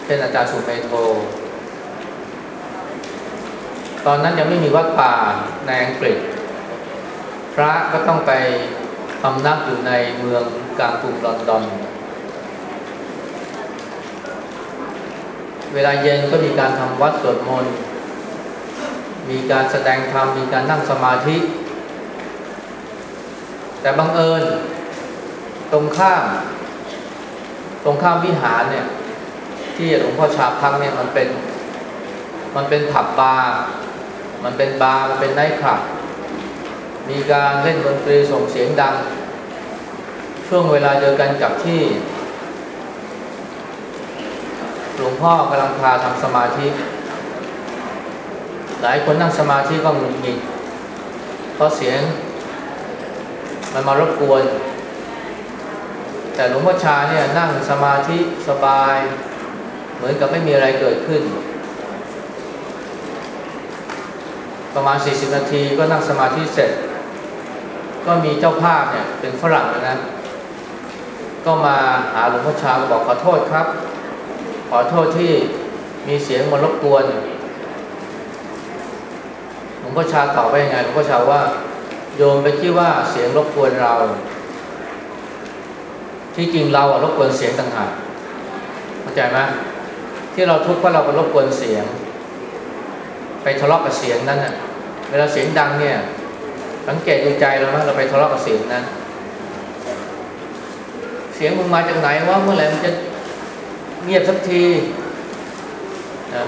เช่นอาจารย์สุเมโท ตอนนั้นยังไม่มีวัดป่าในอังกฤษ พระก็ต้องไปพำนักอยู่ในเมืองกลางกรุงลอนดอน เวลาเย็นก็มีการทำวัดสวดมนต์ มีการแสดงธรรม มีการนั่งสมาธิ แต่บังเอิญ ตรงข้าม ตรงข้ามวิหารเนี่ย ที่หลวงพ่อชาพักเนี่ยมันเป็น มันเป็นผับบาร์มันเป็นบาร์มันเป็นไนท์คลับ มีการเล่นดนตรีส่งเสียงดัง ช่วงเวลาเดียวกันกับที่หลวงพ่อกำลังพาทำสมาธิ หลายคนนั่งสมาธิก็หงุดหงิดเพราะเสียง มันมารบกวน แต่หลวงพ่อชาเนี่ยนั่งสมาธิสบาย เหมือนกับไม่มีอะไรเกิดขึ้น ประมาณ 40 นาทีก็นั่งสมาธิเสร็จ ก็มีเจ้าภาพเนี่ยเป็นฝรั่งนะ ก็มาหาหลวงพ่อชาบอกขอโทษครับ ขอโทษที่มีเสียงมารบกวนหลวงพ่อชาตอบไปยังไงหลวงพ่อชาว่า โยมไปคิดว่าเสียงรบกวนเรา ที่จริงเราอะรบกวนเสียงต่างหากเข้าใจไหมที่เราทุกข์เพราะเราไปรบกวนเสียง ไปทะเลาะกับเสียงนั้นน่ะเวลาเสียงดังเนี่ย สังเกตดูใจเราไหมเราไปทะเลาะกับเสียงนั้น เสียงมึงมาจากไหนวะเมื่อไหร่มันจะเงียบสักทีนะ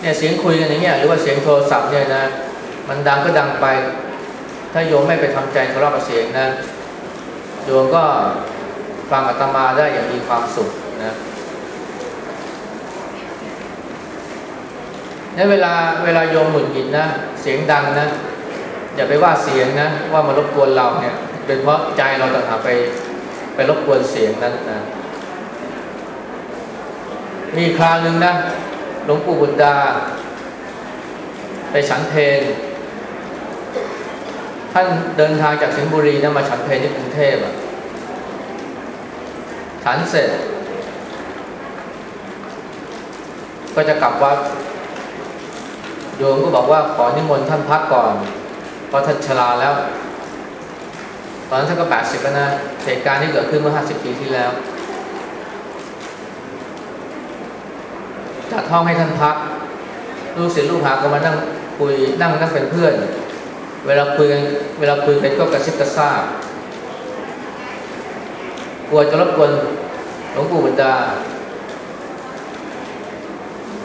เนี่ยเสียงคุยกันอย่างเงี้ยหรือว่าเสียงโทรศัพท์เนี่ยนะ มันดังก็ดังไป ถ้าโยมไม่ไปทำใจทะเลาะกับเสียงนะโยมก็ฟังอาตมาได้อย่างมีความสุขนะในเวลาเวลาโยมหมุนหงิดนะเสียงดังนะอย่าไปว่าเสียงนะว่ามารบกวนเราเนี่ย เป็นเพราะใจเราต่างหากไปไปรบกวนเสียงนั้นนะมีคราวหนึ่งนะหลวงปู่บุตดา ไปฉันเพล ท่านเดินทางจากสิงห์บุรีนะมาฉันเพลที่กรุงเทพอะฉันเสร็จ ก็จะกลับวัดโยมก็บอกว่าขอนิมนต์ท่านพักก่อนเพราะท่านชราแล้ว ตอนนั้นท่านก็แปดสิบแล้วนะเหตุการณ์ที่เกิดขึ้นเมื่อห้าสิบปีที่แล้วจัดห้องให้ท่านพักลูกศิษย์ลูกหาก็มานั่งคุยนั่งนั่งเป็นเพื่อน เวลาคุยกันเวลาคุยกันก็กระซิบกระซาบกลัวจะรบกวนหลวงปู่บุตรดา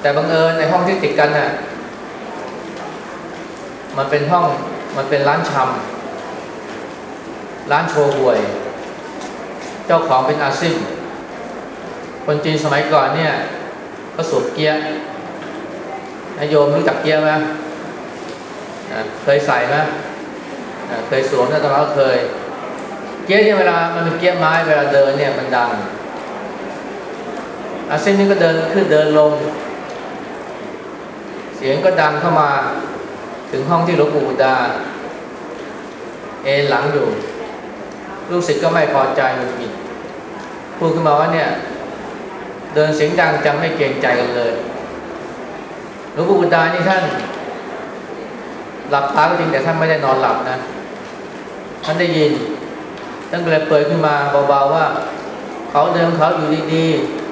แต่บังเอิญในห้องที่ติดกันน่ะมันเป็นห้องมันเป็นร้านชำร้านโชห่วย เจ้าของเป็นอาซิมคนจีนสมัยก่อนเนี่ยก็สวมเกียร์นายโยมรู้จักเกียร์ไหม เคยใส่ไหมเคยสวมนะตอนเราเคย เกียร์เนี่ยเวลามันเป็นเกียร์ไม้เวลาเดินเนี่ยมันดังอาซิมนี่ก็เดินขึ้นเดินลง เสียงก็ดังเข้ามาถึงห้องที่หลวงปู่ดา เอหลังอยู่ ลูกศิษย์ก็ไม่พอใจมันผิดพูดขึ้นมาว่าเนี่ย เดินเสียงดังจังไม่เกรงใจกันเลยหลวงปู่บุตานี่ท่าน หลับตาก็จริงแต่ท่านไม่ได้นอนหลับนะ ท่านได้ยินท่านก็เลยเปิดขึ้นมาเบาๆว่า เขาเดินเขาอยู่ดี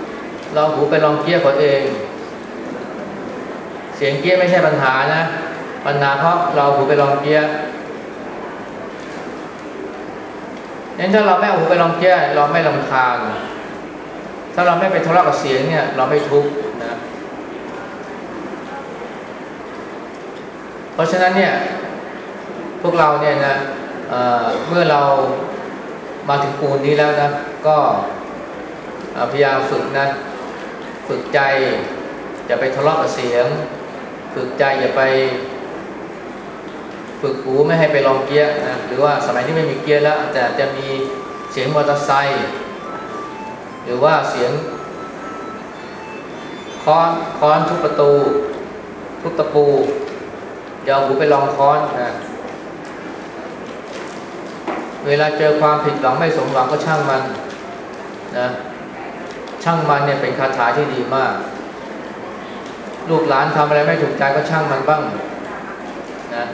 ๆเราหูไปลองเกี้ยเขาเอง เสียงเกี้ยไม่ใช่ปัญหานะ ปัญหาเพราะเราหูไปลองเกี้ยงั้นถ้าเราไม่เอาหูไปลองเกี้ยเราไม่ลำคาญถ้าเราไม่ไปทะเลาะกับเสียงเนี่ย เราไม่ทุกข์นะ เพราะฉะนั้นเนี่ยพวกเราเนี่ยนะเเมื่อเรามาถึงปูนนี้แล้วนะ ก็พยายามฝึกนะ ฝึกใจอย่าไปทะเลาะกับเสียง ฝึกใจอย่าไป ฝึกหูไม่ให้ไปลองเกียร์นะหรือว่าสมัยที่ไม่มีเกียร์แล้ว แต่จะมีเสียงมอเตอร์ไซค์หรือว่าเสียงค้อนค้อนทุบประตู ทุบตะปู อย่าเอาหูไปลองค้อนนะเวลาเจอความผิดหวังไม่สมหวังก็ช่างมันนะช่างมันเนี่ยเป็นคาถาที่ดีมาก ลูกหลานทำอะไรไม่ถูกใจก็ช่างมันบ้างนะ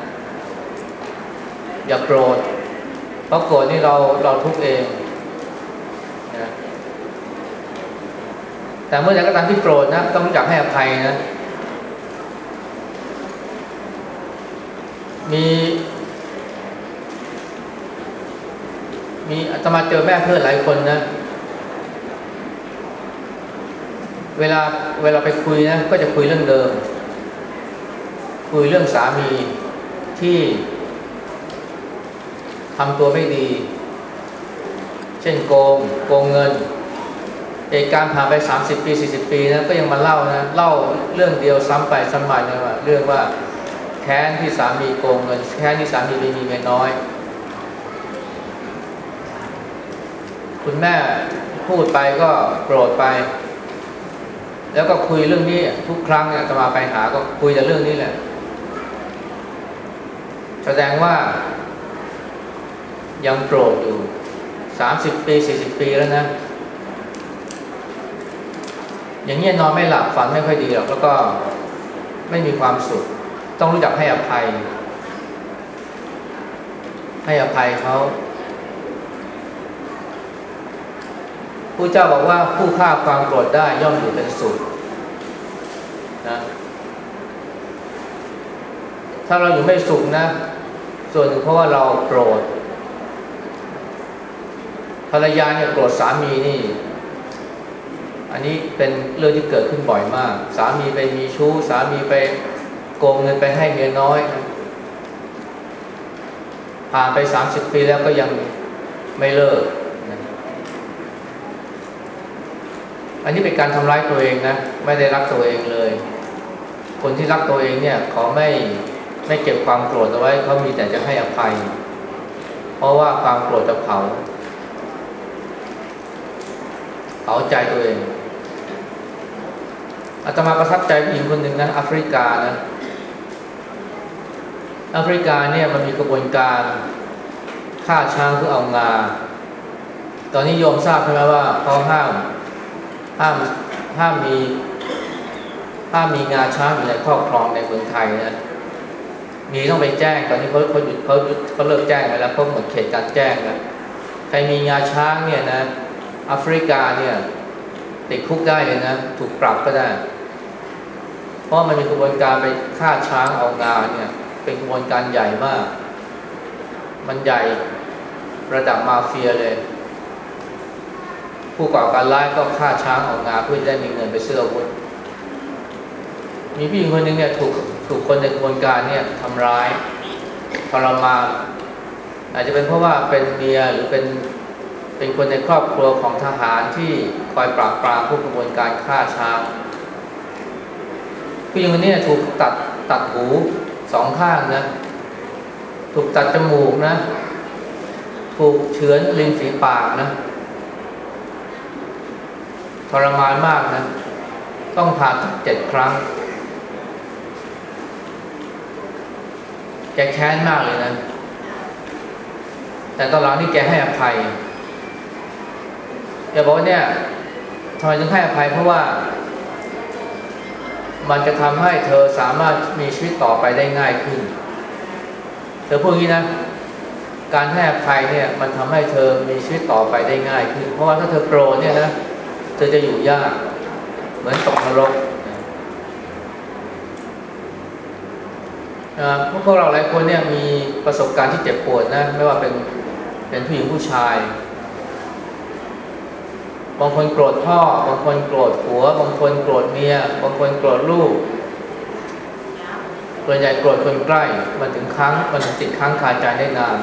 อย่าโกรธเพราะโกรธนี่เราเราทุกเองนะแต่เมื่อไหร่ก็ตามที่โกรธนะต้องรู้จักให้อภัยนะ มี มีอาตมาเจอแม่เพื่อนหลายคนนะ เวลาเวลาไปคุยนะ ก็จะคุยเรื่องเดิม คุยเรื่องสามีที่ทำตัวไม่ดี เช่นโกง โกงเงินเหตุการณ์ผ่านไป 30 ปี 40 ปีนะก็ยังมาเล่านะ เล่าเรื่องเดียวซ้ำไปซ้ำมาเลยว่าเรื่องว่า ค้นที่สามีโกงเงินแค้นที่สามีมีเมียน้อย คุณแม่พูดไปก็โกรธไป แล้วก็คุยเรื่องนี้ทุกครั้งเนี่ยจะมาไปหาก็คุยแต่เรื่องนี้แหละ แสดงว่า ยังโกรธอยู่สามสิบปีสี่สิบปีแล้วนะ อย่างเงี้ยนอนไม่หลับฝันไม่ค่อยดีหรอกแล้วก็ไม่มีความสุข ต้องรู้จักให้อภัย ให้อภัยเขาผู้เจ้าบอกว่าผู้ฆ่าความโกรธได้ย่อมอยู่เป็นสุขนะถ้าเราอยู่ไม่สุขนะ ส่วนหนึ่งเพราะว่าเราโกรธภรรยาเนี่ยโกรธสามีนี่ อันนี้เป็นเรื่องที่เกิดขึ้นบ่อยมาก สามีไปมีชู้ สามีไป โกงเงินไปให้เมียน้อยนะผ่านไปสามสิบปีแล้วก็ยังไม่เลิกนะอันนี้เป็นการทำร้ายตัวเองนะ ไม่ได้รักตัวเองเลย คนที่รักตัวเองเนี่ยเขาไม่ไม่เก็บความโกรธเอาไว้เขามีแต่จะให้อภัย เพราะว่าความโกรธจะเผาเผาใจตัวเองอาตมาประทับใจผู้หญิงคนหนึ่งนะแอฟริกานะ อฟริกาเนี่ยมันมีกระบวนการฆ่าช้างเพื่อเอางา ตอนนี้โยมทราบใช่ไหมว่าเขาห้ามห้ามห้ามมีห้ามมีงาช้างอยู่ในครอบครองในเมืองไทยนะมีต้องไปแจ้งตอนนี้เขาเขาหยุดเขาหยุดเขาเลิกแจ้งไปแล้วเขาหมดเขตการแจ้งแล้วใครมีงาช้างเนี่ยนะแอฟริกาเนี่ยติดคุกได้เลยนะถูกปรับก็ได้ เพราะมันมีกระบวนการไปฆ่าช้างเอางาเนี่ย เป็นกระบวนการใหญ่มาก มันใหญ่ระดับมาเฟียเลย ผู้ก่อการร้ายก็ฆ่าช้างเอางาเพื่อจะได้มีเงินไปซื้ออาวุธ มีผู้หญิงคนหนึ่งเนี่ยถูกถูกคนในกระบวนการเนี่ยทำร้ายทรมานอาจจะเป็นเพราะว่าเป็นเมียหรือเป็นเป็นคนในครอบครัวของทหารที่คอยปราบปรามผู้กระบวนการฆ่าช้างผู้หญิงคนนี้ถูกตัดตัดหู สองข้างนะ ถูกตัดจมูกนะ ถูกเฉือนริมฝีปากนะ ทรมานมากนะ ต้องผ่าตัดเจ็ดครั้ง แกแค้นมากเลยนะ แต่ตอนหลังนี่แกให้อภัยแกบอกเนี่ยทำไมถึงให้อภัยเพราะว่า มันจะทำให้เธอสามารถมีชีวิตต่อไปได้ง่ายขึ้น เธอพูดงี้นะ การให้อภัยเนี่ยมันทำให้เธอมีชีวิตต่อไปได้ง่ายขึ้น เพราะว่าถ้าเธอโกรธเนี่ยนะเธอจะอยู่ยากเหมือนตกนรกพวกเราหลายคนเนี่ยมีประสบการณ์ที่เจ็บปวดนะไม่ว่าเป็นเป็นผู้หญิงผู้ชาย บางคนโกรธพ่อ บางคนโกรธผัว บางคนโกรธเมีย บางคนโกรธลูกส่วนใหญ่โกรธคนใกล้ มันถึงครั้ง มันถึงติดค้างคาใจได้นาน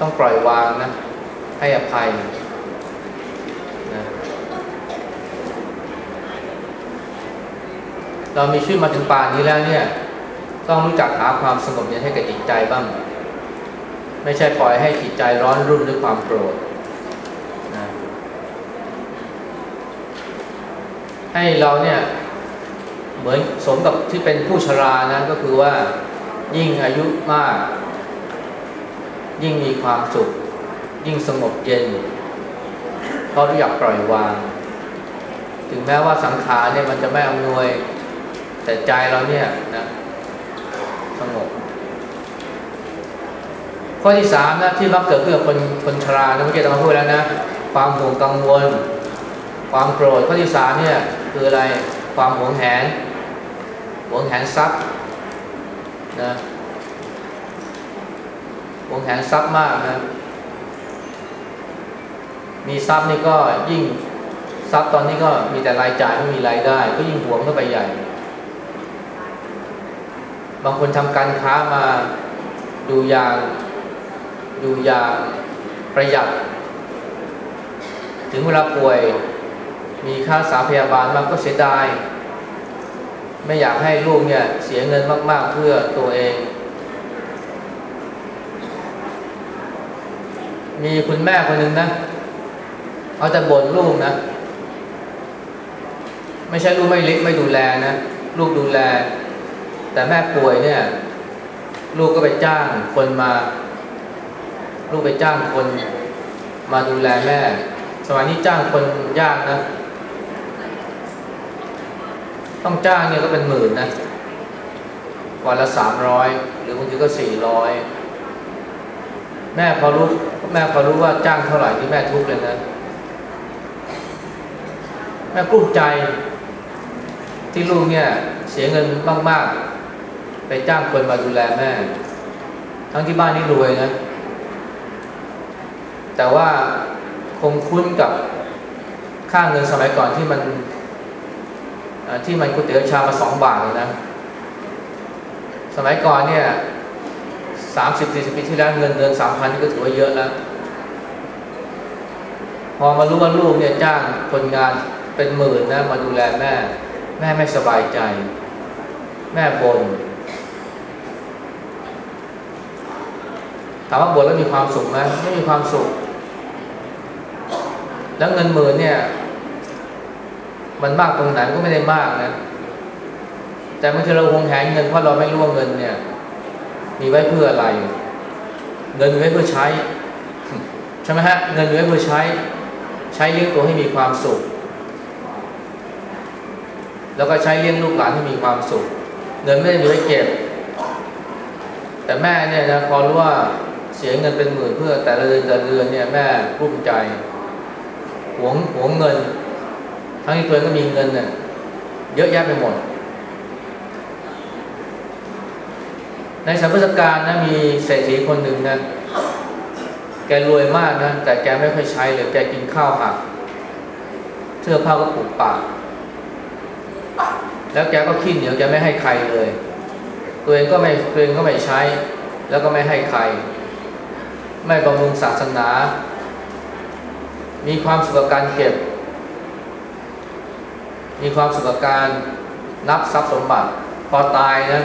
ต้องปล่อยวางนะ ให้อภัยนะเรามีชีวิตมาถึงป่านนี้แล้วเนี่ย ต้องรู้จักหาความสงบเย็นให้กับจิตใจบ้าง ไม่ใช่ปล่อยให้จิตใจร้อนรุ่มด้วยความโกรธนะ ให้เราเนี่ยเหมือนสมกับที่เป็นผู้ชรานะก็คือว่ายิ่งอายุมาก ยิ่งมีความสุข ยิ่งสงบเย็นเพราะรู้จักปล่อยวาง ถึงแม้ว่าสังขารเนี่ยมันจะไม่อำนวย แต่ใจเราเนี่ยนะสงบข้อที่สามนะที่มักเกิดขึ้นกับคนคนชรานะเมื่อกี้เราพูดแล้วนะ ความห่วงกังวล ความโกรธข้อที่สามเนี่ย คืออะไรความหวงแหนหวงแหนทรัพย์นะหวงแหนทรัพย์มากนะมีทรัพย์นี่ก็ยิ่งทรัพย์ตอนนี้ก็มีแต่รายจ่ายไม่มีรายได้ ก็ยิ่งหวงเข้าไปใหญ่ บางคนทำการค้ามาดูอย่างดูอย่างประหยัด ถึงเวลาป่วย มีค่าสาพยาบาลมันก็เสียดาย ไม่อยากให้ลูกเนี่ยเสียเงินมาก ๆ เพื่อตัวเอง มีคุณแม่คนหนึ่งนะเอาแต่บ่นลูกนะ ไม่ใช่ลูกไม่เล็กไม่ดูแลนะ ลูกดูแล แต่แม่ป่วยเนี่ย ลูกก็ไปจ้างคนมา ลูกไปจ้างคนมาดูแลแม่ สมัยนี้จ้างคนยากนะ ต้องจ้างเนี่ยก็เป็นหมื่นนะวันละสามร้อยหรือบางทีก็สี่ร้อยแม่พอรู้แม่พอรู้ว่าจ้างเท่าไหร่ที่แม่ทุกข์เลยนะแม่กลุ้มใจ ที่ลูกเนี่ยเสียเงินมากๆ ไปจ้างคนมาดูแลแม่ ทั้งที่บ้านนี่รวยนะ แต่ว่าคงคุ้นกับค่าเงินสมัยก่อนที่มัน ที่มันก๋วยเตี๋ยวชามมาสองบาทเลยนะ สมัยก่อนเนี่ยสามสิบสี่สิบปีที่แล้วเงินเดือนสามพันนี่ก็ถือว่าเยอะแล้ว พอมารู้ว่าลูกเนี่ยจ้างคนงานเป็นหมื่นนะมาดูแลแม่ แม่ไม่สบายใจ แม่บน่นถามว่าบ่นแล้วมีความสุขไหมไม่มีความสุข แล้วเงินหมื่นเนี่ย มันมากตรงไหนก็ไม่ได้มากนะ แต่บางทีเราหวงแหนเงินเพราะเราไม่รู้ว่าเงินเนี่ย มีไว้เพื่ออะไร เงินมีไว้เพื่อใช้ ใช่ไหมฮะ เงินมีไว้เพื่อใช้ ใช้เลี้ยงตัวให้มีความสุข แล้วก็ใช้เลี้ยงลูกหลานให้มีความสุข เงินไม่ได้มีไว้เก็บ แต่แม่เนี่ยนะพอรู้ว่าเสียเงินเป็นหมื่นเพื่อแต่ละเดือนแต่ละเดือนเนี่ยแม่รุ่มใจหวงหวงเงิน ทั้งที่ตัวเองก็มีเงินเนี่ยเยอะแยะไปหมด ในสมัยพุทธกาลนะมีเศรษฐีคนหนึ่งนะแกรวยมากนะแต่แกไม่ค่อยใช้เลยแกกินข้าวหักเสื้อผ้าก็ผูกปากแล้วแกก็ขี้เหนียวแกไม่ให้ใครเลย ตัวเองก็ไม่ตัวเองก็ไม่ใช้ แล้วก็ไม่ให้ใคร ไม่บำรุงศาสนา มีความสุขกับการเก็บ มีความสุขกับการนับทรัพย์สมบัติ พอตายนะ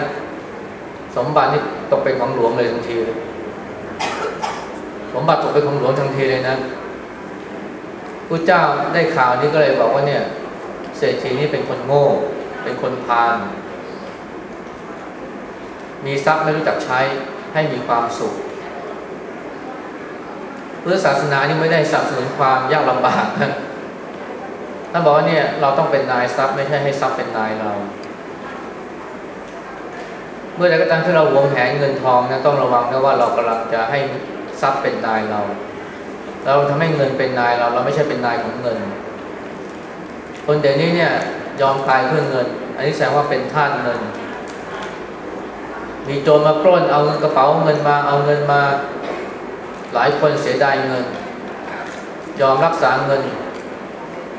สมบัตินี่ตกเป็นของหลวงเลยทันทีเลยสมบัติตกเป็นของหลวงทันทีเลยนะพระเจ้าได้ข่าวนี้ก็เลยบอกว่าเนี่ยเศรษฐีนี่เป็นคนโง่ เป็นคนพาลมีทรัพย์ไม่รู้จักใช้ให้มีความสุขเพื่อศาสนานี่ไม่ได้สนับสนุนความยากลำบากนะ ท่านบอกว่าเนี่ยเราต้องเป็นนายทรัพย์ไม่ใช่ให้ทรัพย์เป็นนายเรา เมื่อใดก็ตามที่เราหวงแหนเงินทองนะต้องระวังนะว่าเรากำลังจะให้ทรัพย์เป็นนายเรา เราทำให้เงินเป็นนายเรา เราไม่ใช่เป็นนายของเงิน คนเดี๋ยวนี้เนี่ยยอมตายเพื่อเงิน อันนี้แสดงว่าเป็นทาสเงิน มีโจรมาปล้นเอาเงินกระเป๋าเงินมาเอาเงินมา หลายคนเสียดายเงิน ยอมรักษาเงิน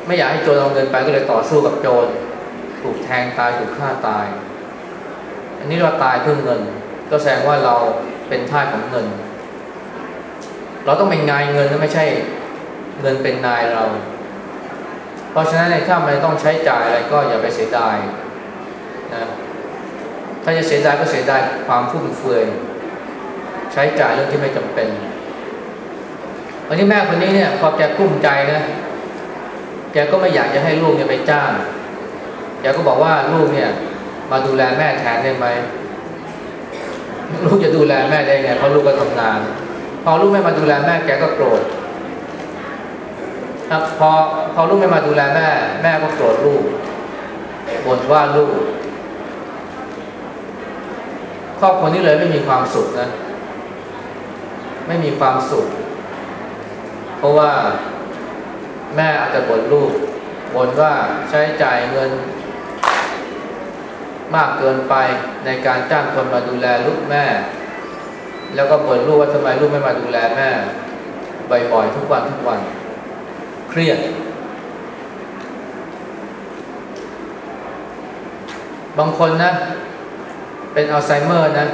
ไม่อยากให้โจรเอาเงินไปก็เลยต่อสู้กับโจร ถูกแทงตายถูกฆ่าตาย อันนี้เราตายเพื่อเงิน ก็แสดงว่าเราเป็นทาสของเงิน เราต้องเป็นนายเงินไม่ใช่เงินเป็นนายเรา เพราะฉะนั้นในถ้ามันต้องใช้จ่ายอะไรก็อย่าไปเสียดายนะถ้าจะเสียดายก็เสียดายความฟุ่มเฟือยใช้จ่ายเรื่องที่ไม่จำเป็นวันนี้แม่คนนี้เนี่ยพอแกกุ้มใจนะ แกก็ไม่อยากจะให้ลูกเนี่ยไปจ้างแกก็บอกว่าลูกเนี่ย มาดูแลแม่แทนได้ไหมลูกจะดูแลแม่ได้ไงเพราะลูกก็ทำงาน พอลูกไม่มาดูแลแม่แกก็โกรธพอพอลูกไม่มาดูแลแม่ แม่ก็โกรธลูกบ่นว่าลูกครอบครัวนี้เลยไม่มีความสุขนะ ไม่มีความสุข เพราะว่า แม่อาจจะบ่นลูกบ่นว่าใช้จ่ายเงิน มากเกินไปในการจ้างคนมาดูแลลูกแม่ แล้วก็บ่นลูกว่าทำไมลูกไม่มาดูแลแม่บ่อยๆทุกวันทุกวัน เครียด บางคนนะ เป็นอัลไซเมอร์นะ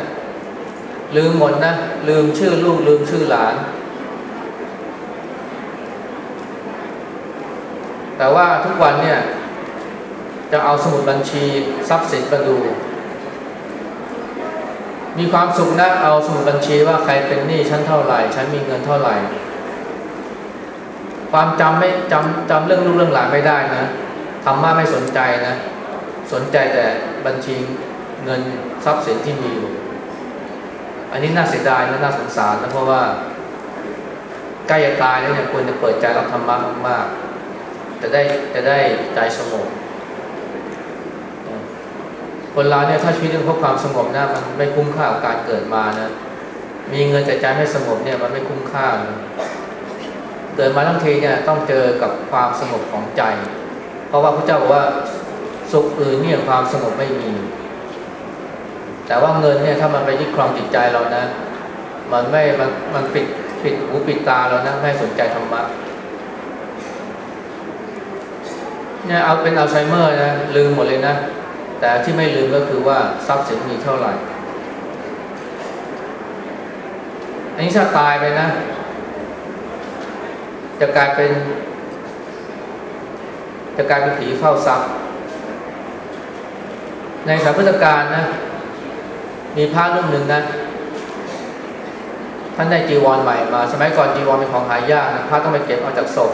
ลืมหมดนะ ลืมชื่อลูกลืมชื่อหลาน แต่ว่าทุกวันเนี่ยจะเอาสมุดบัญชีทรัพย์สินมาดู มีความสุขนะเอาสมุดบัญชีว่าใครเป็นหนี้ฉันเท่าไหร่ฉันมีเงินเท่าไหร่ ความจำไม่จำจำเรื่องลูกเรื่องหลานไม่ได้นะธรรมะไม่สนใจนะ สนใจแต่บัญชีเงินทรัพย์สินที่มีอยู่อันนี้น่าเสียดายนะน่าสงสารนะเพราะว่าใกล้จะตายแล้วเนี่ยควรจะเปิดใจรับธรรมะมากๆ จะได้จะได้ใจสงบคนเราเนี่ยถ้าชีวิตเพราะความสงบนะมันไม่คุ้มค่ากับการเกิดมานะมีเงินแต่ใจไม่สงบเนี่ยมันไม่คุ้มค่าเลยเกิดมาทั้งทีเนี่ยต้องเจอกับความสงบของใจ เพราะว่าพระเจ้าบอกว่าสุขอื่นเนี่ยความสงบไม่มี แต่ว่าเงินเนี่ยถ้ามันไปยึดครองจิตใจเรานะ มันไม่มันมันปิดปิดหูปิดตาเรานะไม่สนใจธรรมะ เนี่ยเอาเป็นอัลไซเมอร์นะลืมหมดเลยนะ แต่ที่ไม่ลืมก็คือว่าทรัพย์สินมีเท่าไหร่ อันนี้ถ้าตายไปนะ จะกลายเป็น จะกลายเป็นผีเฝ้าทรัพย์ ในสายพุทธการนะ มีพระรูปหนึ่งนะท่านได้จีวรใหม่มา สมัยก่อนจีวรเป็นของหายากนะพระต้องไปเก็บเอาจากศพ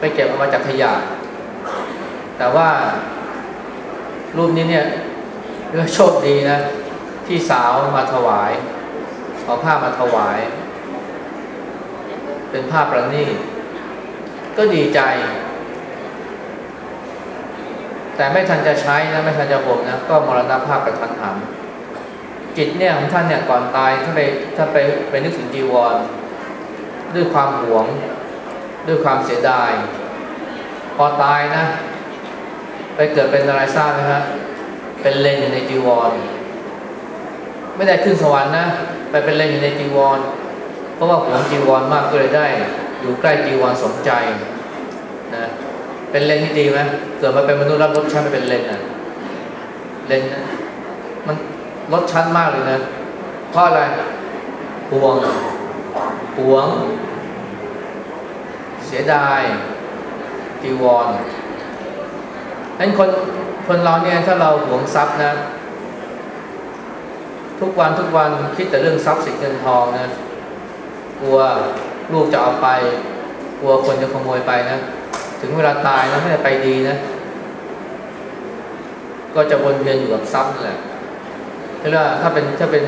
ไปเก็บเอามาจากขยะ แต่ว่ารูปนี้เนี่ยเรื่องโชคดีนะ ที่สาวมาถวาย เอาผ้ามาถวาย เป็นผ้าประณีตก็ดีใจ แต่ไม่ทันจะใช้นะไม่ทันจะห่มนะก็มรณภาพกระทันหันจิตเนี่ยของท่านเนี่ยก่อนตายถ้าไปถ้าไปไปนึกถึงจีวร ด้วยความหวง ด้วยความเสียดาย พอตายนะ ไปเกิดเป็นอะไรทราบไหมฮะเป็นเลนอยู่ในจีวร ไม่ได้ขึ้นสวรรค์นะไปเป็นเลนอยู่ในจีวร เพราะว่าหวงจีวรมากก็เลยได้ อยู่ใกล้จีวรสมใจนะเป็นเลนที่ดีไหมเกิดมาเป็นมนุษย์รับรสชาติไม่เป็นเลนอะเลนนะมันลดชั้นมากเลยนะเพราะอะไรหวงหวง เสียดายจีวร นั้นคนคนเราเนี่ยถ้าเราหวงทรัพย์นะ ทุกวันทุกวันคิดแต่เรื่องทรัพย์สินเงินทองนะ กลัวลูกจะเอาไป กลัวคนจะขโมยไปนะ ถึงเวลาตายนะไม่ได้ไปดีนะ ก็จะวนเวียนอยู่กับทรัพย์นั่นแหละเรียกว่าถ้าเป็นถ้าเป็น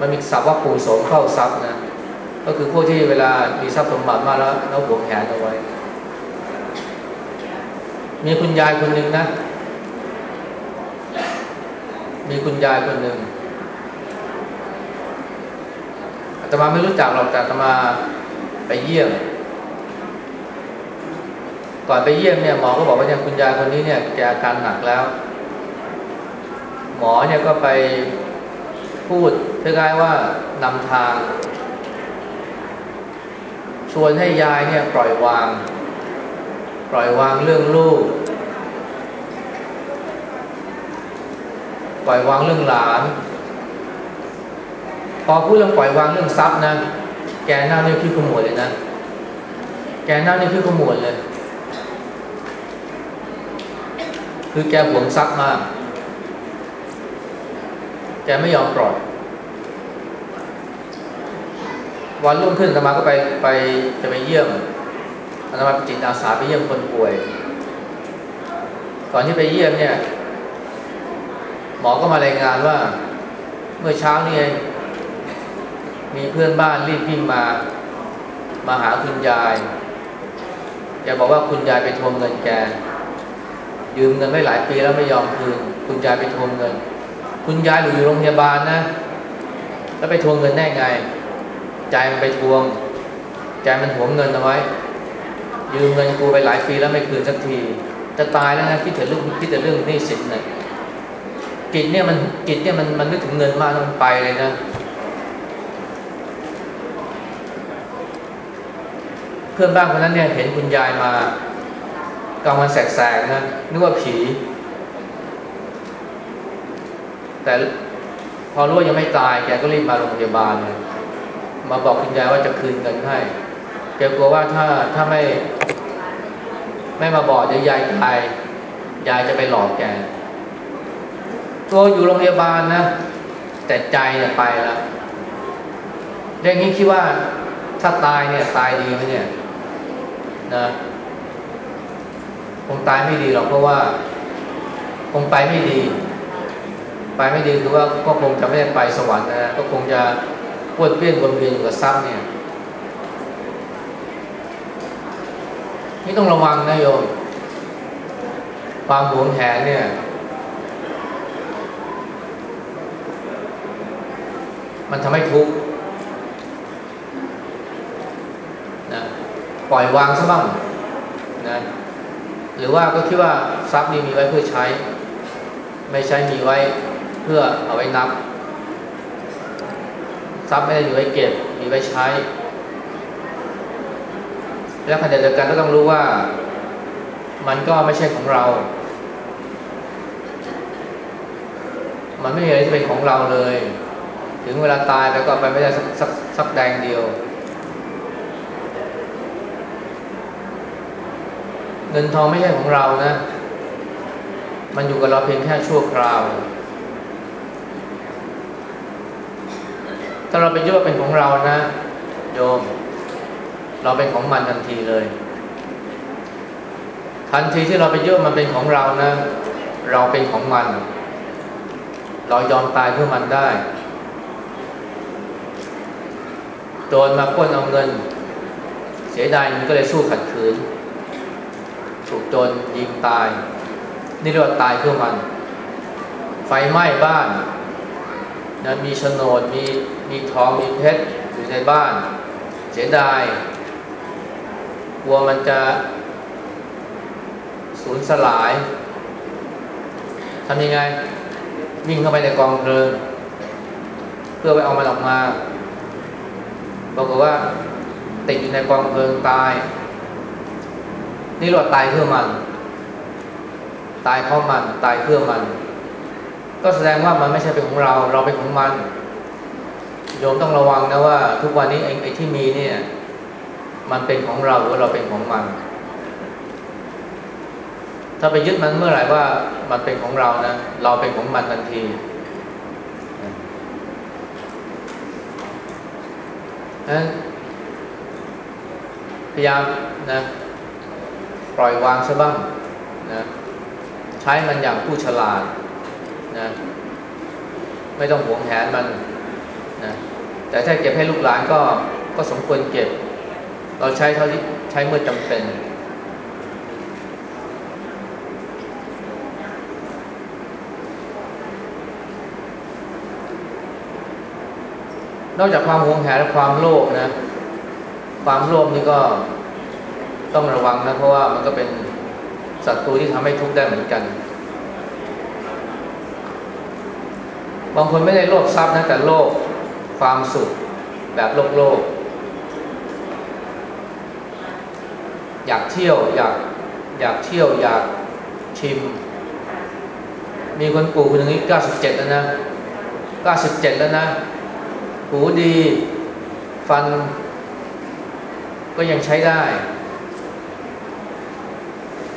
มันมีศัพท์ว่าปู่โสมเข้าทรัพย์นะ ก็คือพวกที่เวลามีทรัพย์สมบัติมาแล้วแล้วหวงแหนเอาไว้ มีคุณยายคนหนึ่งนะ มีคุณยายคนหนึ่งอาตมาไม่รู้จักหรอกแต่อาตมาไปเยี่ยม ก่อนไปเยี่ยมเนี่ยหมอก็บอกว่าเนี่ยคุณยายคนนี้เนี่ยแกอาการหนักแล้ว หมอเนี่ยก็ไปพูดคล้ายๆว่านำทาง ชวนให้ยายเนี่ยปล่อยวาง ล่อยวางเรื่องลูก ปล่อยวางเรื่องหลาน พอพูดเรื่องปล่อยวางเรื่องทรัพย์นะ แกหน้านี่พี่ขมวดเลยนะ แกหน้านี่พี่ขมวดเลย คือแกหวงทรัพย์มาก แกไม่ยอมปล่อยวันรุ่งขึ้นอาตมาก็ไปไปจะไปเยี่ยม อาตมาปจิตอาสาไปเยี่ยมคนป่วย ก่อนที่ไปเยี่ยมเนี่ย หมอก็มารายงานว่า เมื่อเช้านี่เองมีเพื่อนบ้านรีบพิมพ์มา มาหาคุณยายแกบอกว่าคุณยายไปทวงเงินแก ยืมเงินไว้หลายปีแล้วไม่ยอมคืน คุณยายไปทวงเงิน คุณยายอยู่โรงพยาบาลนะ แล้วไปทวงเงินได้ไง ใจมันไปทวง ใจมันหวงเงินเอาไว้ ยืมเงินกูไปหลายปีแล้วไม่คืนสักที จะตายแล้วนะคิดแต่เรื่องคิดแต่เรื่องหนี้สินเนี่ยกิจเนี่ยมันกิจเนี่ยมันมันนึกถึงเงินมากมันไปเลยนะ เพื่อนบ้านคนนั้นเนี่ยเห็นคุณยายมากลางวันแสกๆนะนึกว่าผี แต่พอรู้ว่ายังไม่ตายแกก็รีบมาโรงพยาบาลเลยมาบอกคุณยายว่าจะคืนเงินให้ แกกลัวว่าถ้าถ้าไม่ ไม่มาบอกเดี๋ยวยายตายยายจะไปหลอกแกตัวอยู่โรงพยาบาลนะ แต่ใจเนี่ยไปแล้วอย่างนี้คิดว่าถ้าตายเนี่ยตายดีไหมเนี่ยนะคงตายไม่ดีหรอกเพราะว่า คงไปไม่ดี ไปไม่ดีคือว่าก็คงจะไม่ได้ไปสวรรค์นะก็คงจะปวดเปี้ยนวนเวียนอยู่กับซ้ำเนี่ย นี่ต้องระวังนะโยม ความหวงแหนเนี่ย มันทำให้ทุกข์นะปล่อยวางซะบ้างนะหรือว่าก็คิดว่าทรัพย์นี้มีไว้เพื่อใช้ ไม่ใช้มีไว้เพื่อเอาไว้นับ ทรัพย์ไม่ได้มีไว้เก็บ มีไว้ใช้ แล้วขณะเดียวกันก็ต้องรู้ว่ามันก็ไม่ใช่ของเรา มันไม่มีอะไรที่เป็นของเราเลย ถึงเวลาตายแล้วก็ไปไม่ได้สักสักสักแดงเดียว เงินทองไม่ใช่ของเรานะ มันอยู่กับเราเพียงแค่ชั่วคราว ถ้าเราไปยึดว่าเป็นของเรานะ โยม เราเป็นของมันทันทีเลย ทันทีที่เราไปยึดมันเป็นของเรานะ เราเป็นของมัน เรายอมตายเพื่อมันได้โจรมาป้นเอาเงิน เสียดายมันก็เลยสู้ขัดขืน ถูกโจรยิงตาย นี่เรียกว่าตายเพื่อมัน ไฟไหม้บ้านนะมีโฉนดมีมีทองมีเพชรอยู่ในบ้าน เสียดาย กลัวมันจะสูญสลายทำยังไง วิ่งเข้าไปในกองเพลิง เพื่อไปเอามันออกมาบอกว่าติดอยู่ในกองเพลิงตาย นี่เราตายเพื่อมัน ตายเพราะมันตายเพื่อมัน ก็แสดงว่ามันไม่ใช่เป็นของเรา เราเป็นของมัน โยมต้องระวังนะว่า ทุกวันนี้ไอ้ไอ้ที่มีเนี่ย มันเป็นของเราหรือเราเป็นของมัน ถ้าไปยึดมันเมื่อไหร่ว่ามันเป็นของเรานะ เราเป็นของมันทันทีนั้นพยายามนะ ปล่อยวางซะบ้างนะใช้มันอย่างผู้ฉลาดนะไม่ต้องหวงแหนมันนะแต่ถ้าเก็บให้ลูกหลานก็ก็สมควรเก็บ เราใช้เท่าที่ใช้เมื่อจำเป็น นอกจากความหวงแหนและความโลภนะ ความโลภนี่ก็ต้องระวังนะ เพราะว่ามันก็เป็นศัตรูที่ทำให้ทุกข์ได้เหมือนกัน บางคนไม่ได้โลภทรัพย์นะแต่โลภความสุขแบบโลกโลก อยากเที่ยวอยากอยากเที่ยวอยากชิม มีคนปู่คนหนึ่งนี่เก้าสิบเจ็ดแล้วนะเก้าสิบเจ็ดแล้วนะ หูดี ฟัน ก็ยังใช้ได้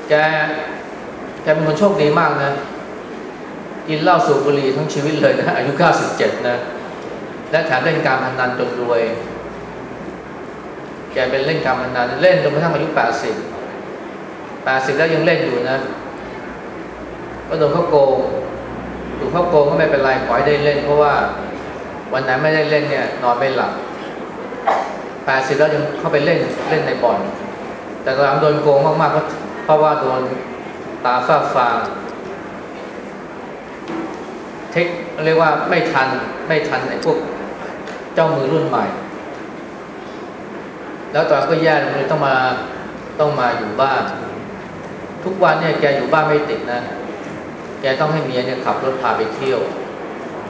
แกแกเป็นคนโชคดีมากนะกินเหล้าสูบบุหรี่ทั้งชีวิตเลยนะ อายุ 97 นะ และแถมเล่นการพนันจนรวย แกเป็นเล่นการพนันเล่นจนกระทั่งอายุ80 80แปดสิบแล้วยังเล่นอยู่นะก็โดนเขาโกงถูกเขาโกงก็ไม่เป็นไรขอให้ได้เล่น เพราะว่าวันไหนไม่ได้เล่นเนี่ยนอนไม่หลับ80แล้วยังเข้าไปเล่นเล่นในบ่อน แต่ตอนหลังโดนโกงมากๆเพราะเพราะว่าโดนตาฝ้าฟางเทคเรียกว่าไม่ทันไม่ทันไอ้พวกเจ้ามือรุ่นใหม่ แล้วตอนก็แย่เลยต้องมาต้องมาอยู่บ้าน ทุกวันเนี่ยแกอยู่บ้านไม่ติดนะ แกต้องให้เมียเนี่ยขับรถพาไปเที่ยว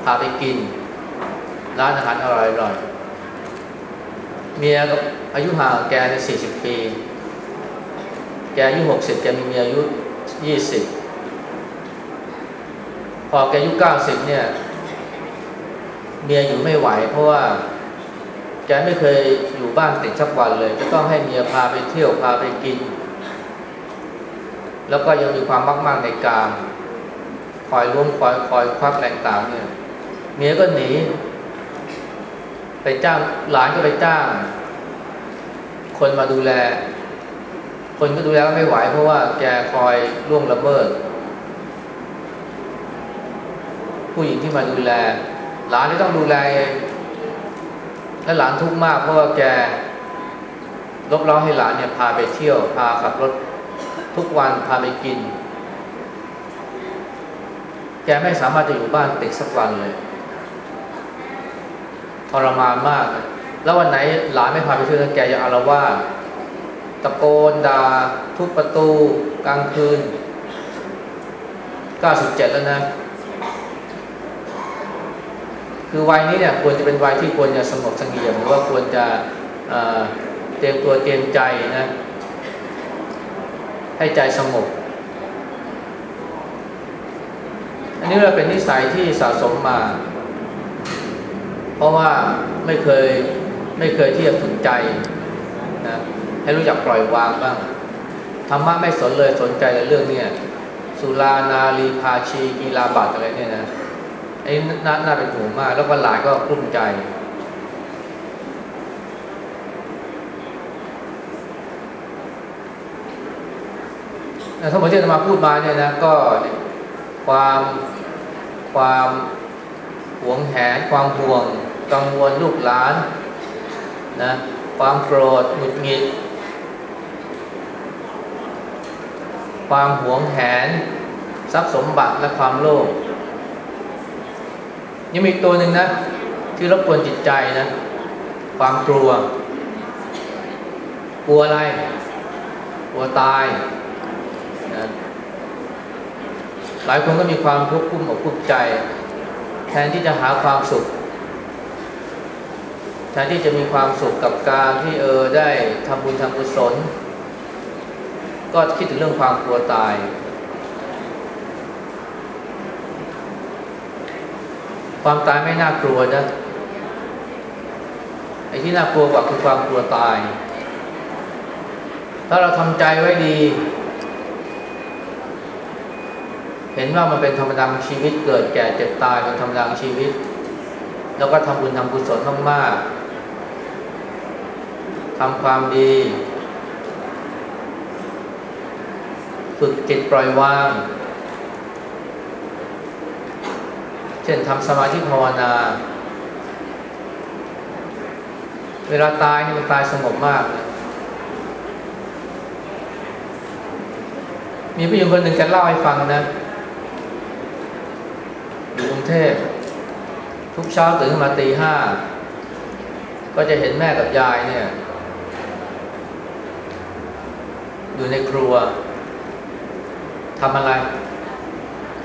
พาไปกิน ร้านอาหารอร่อยๆเมียกับอายุห่างแกในสี่สิบปี แกอายุหกสิบแกมีเมียอายุยี่สิบพอแกอายุเก้าสิบเนี่ย เมียอยู่ไม่ไหวเพราะว่า แกไม่เคยอยู่บ้านติดสักวันเลยจะต้องให้เมียพาไปเที่ยวพาไปกิน แล้วก็ยังมีความมากๆในการคอยร่วมคอยคอยควักแรงต่างเนี่ยเมียก็หนี ไปจ้างหลานก็ไปจ้าง คนมาดูแล คนก็ดูแลไม่ไหว เพราะว่าแกคอยล่วงละเมิด ผู้หญิงที่มาดูแล หลานที่ต้องดูแล และหลานทุกข์มากเพราะว่าแกลบเล้าให้หลานเนี่ยพาไปเที่ยว พาขับรถทุกวันพาไปกิน แกไม่สามารถจะอยู่บ้านติดสักวันเลยทรมานมาก แล้ววันไหนหลานไม่พาไปเที่ยวแกจะอารวาสตะโกนด่าทุบประตูกลางคืน 97 แล้วนะ คือวัยนี้เนี่ยควรจะเป็นวัยที่ควรจะสงบสงเงียมหรือว่าควรจะเตรียมตัวเตรียมใจนะให้ใจสงบ อันนี้เราเป็นนิสัยที่สะสมมา เพราะว่าไม่เคยไม่เคยที่จะฝึกใจนะให้รู้จักปล่อยวางบ้างธรรมะไม่สนเลยสนใจในเรื่องเนี่ยสุรานารีพาชีกีฬาบัตอะไรเนี่ยนะ อ้น่าน่าเป็นห่วงมาก แล้วก็หลายก็กลุ้มใจ ทั้งหมดที่จะมาพูดมาเนี่ยนะก็ความความหวงแหน ความห่วง กังวลลูกหลานนะความโกรธหงุดหงิด ความหวงแหน ทรัพย์สมบัติและความโลภ ยังมีตัวหนึ่งนะ ที่รบกวนจิตใจนะ ความกลัว กลัวอะไร กลัวตายนะหลายคนก็มีความทุกข์กุ้มอกกุ้มใจ แทนที่จะหาความสุข แทนที่จะมีความสุขกับการที่เออได้ทำบุญทำกุศล ก็คิดถึงเรื่องความกลัวตาย ความตายไม่น่ากลัวนะไอ้ที่น่ากลัวกว่าคือความกลัวตาย ถ้าเราทำใจไว้ดี เห็นว่ามันเป็นธรรมดาของชีวิตเกิดแก่เจ็บตายเป็นธรรมดาของชีวิต แล้วก็ทำบุญทำกุศลมากๆทำความดี ฝึกจิตปล่อยวาง เช่นทำสมาธิภาวนา เวลาตายนี่มันตายสงบมากมีผู้หญิงคนหนึ่งแกเล่าให้ฟังนะอยู่กรุงเทพทุกเช้าตื่นขึ้นมาตีห้าก็จะเห็นแม่กับยายเนี่ย อยู่ในครัวทำอะไร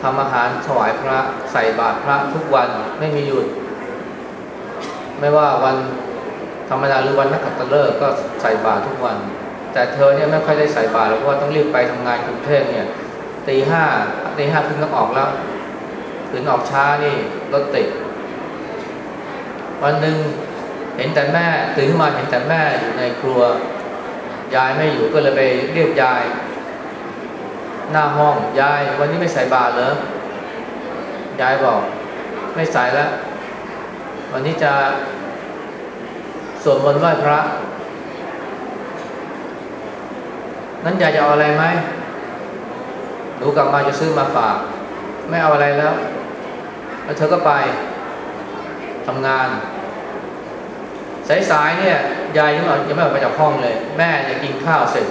ทำอาหารถวายพระใส่บาตรพระทุกวันไม่มีหยุด ไม่ว่าวันธรรมดาหรือวันนักขัตฤกษ์ก็ใส่บาตรทุกวัน แต่เธอเนี่ยไม่ค่อยได้ใส่บาตรเพราะว่าต้องรีบไปทำงานกรุงเทพเนี่ยตีห้าตีห้าพึ่งต้องออกแล้วถึงออกช้านี่รถติดวันหนึ่งเห็นแต่แม่ตื่นขึ้นมาเห็นแต่แม่อยู่ในครัว ยายไม่อยู่ก็เลยไปเรียกยาย หน้าห้องยายวันนี้ไม่ใส่บาตรเหรอยายบอก ไม่ใส่แล้ว วันนี้จะสวดมนต์ไหว้พระ นั้นยายจะเอาอะไรไหมหนูกลับมาจะซื้อมาฝาก ไม่เอาอะไรแล้ว แล้วเธอก็ไปทำงานสายๆเนี่ยยายยังไม่ยังไม่ออกมาจากห้องเลย แม่จะกินข้าวเสร็จ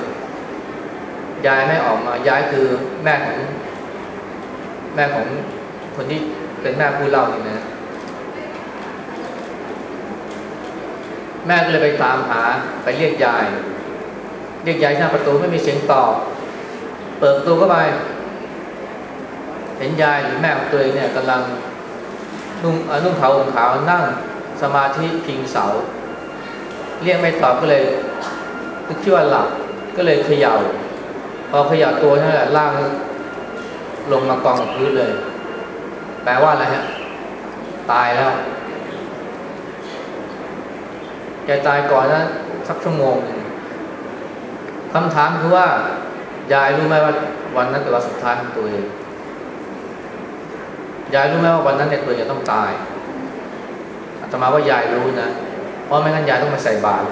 ยายไม่ออกมายายคือแม่ของ แม่ของคนที่เป็นแม่ผู้เล่านี่นะ แม่ก็เลยไปตามหาไปเรียกยาย เรียกยายหน้าประตูไม่มีเสียงตอบเปิดประตูเข้าไปเห็นยายหรือแม่ของตัวเองเนี่ยกำลังนุ่งนุ่งขาวห่มขาวนั่งสมาธิพิงเสา เรียกไม่ตอบก็เลยคิดว่าหลับก็เลยเขยา่า พอขย่าตัวนั่นแหละล่างลงมากองกับพื้นเลย แปลว่าอะไรฮะ ตายแล้ว แกตายก่อนนะสักชั่วโมงนึงคำถามคือว่า ยายรู้ไหมว่าวันนั้นเป็นวันสุดท้ายของตัวเอง ยายรู้ไหมว่าวันนั้นเนี่ยตัวจะต้องตายอาตมาว่ายายรู้นะ เพราะไม่งั้นยายต้องมาใส่บาตร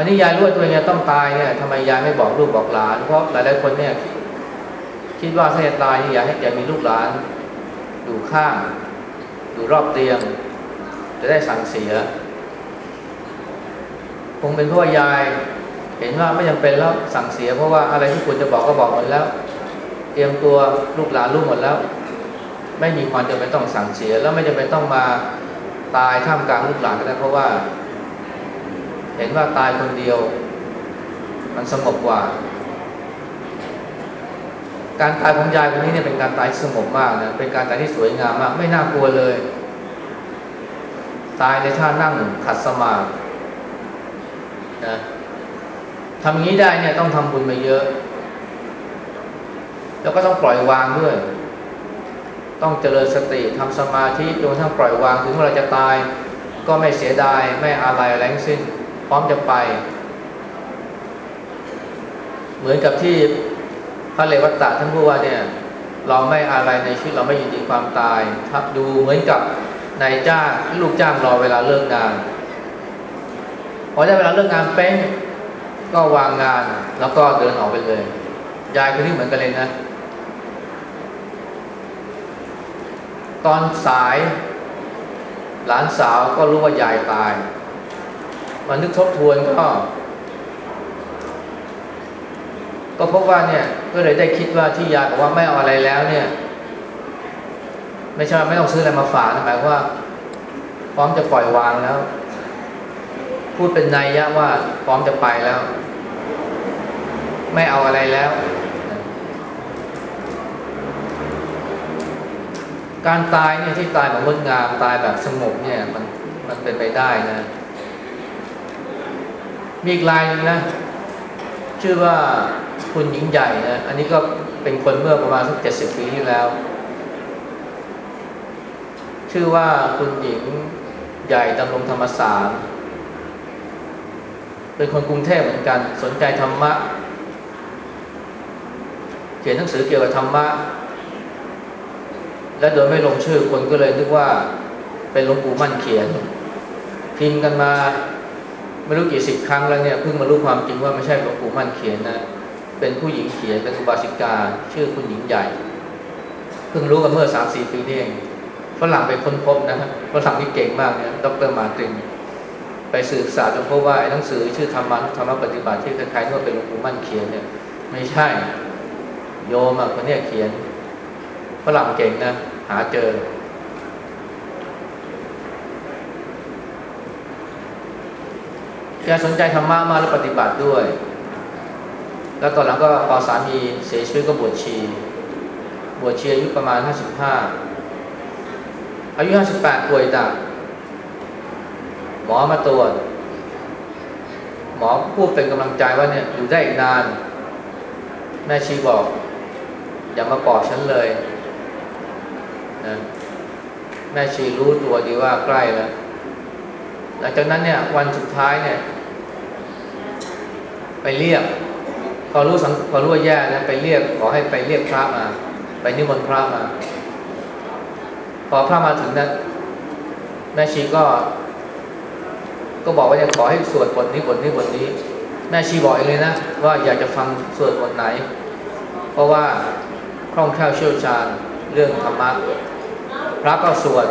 วันนี้ยายรู้ว่าตัวเองต้องตายเนี่ยทำไมยายไม่บอกลูกบอกหลาน เพราะหลายๆคนเนี่ยคิดว่าถ้าจะตายนี่อยากให้ยากมีลูกหลานอยู่ข้างอยู่รอบเตียง จะได้สั่งเสีย คงเป็นเพราะว่ายาย เห็นว่าไม่จำเป็นแล้วสั่งเสีย เพราะว่าอะไรที่ควรจะบอกก็บอกหมดแล้ว เตรียมตัวลูกหลานลูกหมดแล้ว ไม่มีความจำเป็นต้องสั่งเสีย แล้วไม่จำเป็นต้องมาตายท่ามกลางลูกหลานก็ได้เพราะว่า เห็นว่าตายคนเดียว มันสงบกว่า การตายของยายคนนี้เนี่ยเป็นการตายสงบมากนะเป็นการตายที่สวยงามมาก ไม่น่ากลัวเลย ตายในท่านั่งขัดสมาธินะทำอย่างนี้ได้เนี่ยต้องทำบุญมาเยอะ แล้วก็ต้องปล่อยวางด้วย ต้องเจริญสติทำสมาธิจนทั้งปล่อยวางถึงเวลาจะตาย ก็ไม่เสียดาย ไม่อะไรอะไรทั้งสิ้น พร้อมจะไป เหมือนกับที่พระเลวัตตะท่านพูดว่าเนี่ย เราไม่อะไรในชีวิตเราไม่ยินดีความตายทับดูเหมือนกับนายจ้างลูกจ้างรอเวลาเลิกงานพอได้เวลาเลิกงานเป้งก็วางงานแล้วก็เดินออกไปเลยยายคนนี้เหมือนกันเลยนะ ตอนสาย หลานสาวก็รู้ว่ายายตาย มานึกทบทวนก็ ก็พบว่าเนี่ย ก็เลยได้คิดว่าที่ยายบอกว่าไม่เอาอะไรแล้ว เนี่ย ไม่ใช่ไม่ต้องซื้ออะไรมาฝากนะหมายว่า พร้อมจะปล่อยวางแล้ว พูดเป็นนัยยะว่าพร้อมจะไปแล้ว ไม่เอาอะไรแล้ว การตายเนี่ยที่ตายแบบงดงามตายแบบสงบเนี่ย มันมันเป็นไปได้นะ มีอีกลายนึงนะ ชื่อว่าคุณหญิงใหญ่นะ อันนี้ก็เป็นคนเมื่อประมาณสักเจ็ดสิบปีที่แล้ว ชื่อว่าคุณหญิงใหญ่ดำรงธรรมศาสตร์เป็นคนกรุงเทพเหมือนกัน สนใจธรรมะ เขียนหนังสือเกี่ยวกับธรรมะ และโดยไม่ลงชื่อคนก็เลยนึกว่า เป็นหลวงปู่มั่นเขียน พิมพ์กันมา ไม่รู้กี่สิบครั้งแล้วเนี่ยเพิ่งมารู้ความจริงว่าไม่ใช่หลวงปู่มั่นเขียนนะ เป็นผู้หญิงเขียนเป็นอุบาสิกา ชื่อคุณหญิงใหญ่ เพิ่งรู้กันเมื่อสามสี่ปีนี่เองฝรั่งไปค้นพบนะฮะฝรั่งที่เก่งมากเนี่ยดรมาร์ตินไปศึกษาจนพบว่าไอ้หนังสือชื่อธรรมะธรรมะปฏิบัติที่คล้ายๆว่าเป็นหลวงปู่มั่นเขียนเนี่ย ไม่ใช่โยมอะคนเนี้ยเขียนฝรั่งเก่งนะหาเจอ แกสนใจธรรมะมากแล้วปฏิบัติด้วย แล้วตอนหลังก็พอสามีเสียชีวิตก็บวชชี บวชชีอายุประมาณ 55 อายุ 58ป่วยดักหมอมาตรวจหมอพูดเป็นกำลังใจว่าเนี่ยอยู่ได้อีกนาน แม่ชีบอก อย่ามาปอบฉันเลยนะแม่ชีรู้ตัวดีว่าใกล้แล้ว หลังจากนั้นเนี่ยวันสุดท้ายเนี่ย ไปเรียกพอรู้สังพอรู้ว่าแย่นะไปเรียกขอให้ไปเรียกพระมา ไปนิมนต์พระมา พอพระมาถึงนั้นแม่ชีก็ ก็บอกว่าจะขอให้สวดบทนี้บทนี้บทนี้ แม่ชีบอกเองเลยนะว่าอยากจะฟังสวดบทไหน เพราะว่าคล่องแคล่วเชี่ยวชาญเรื่องธรรมะพระก็สวด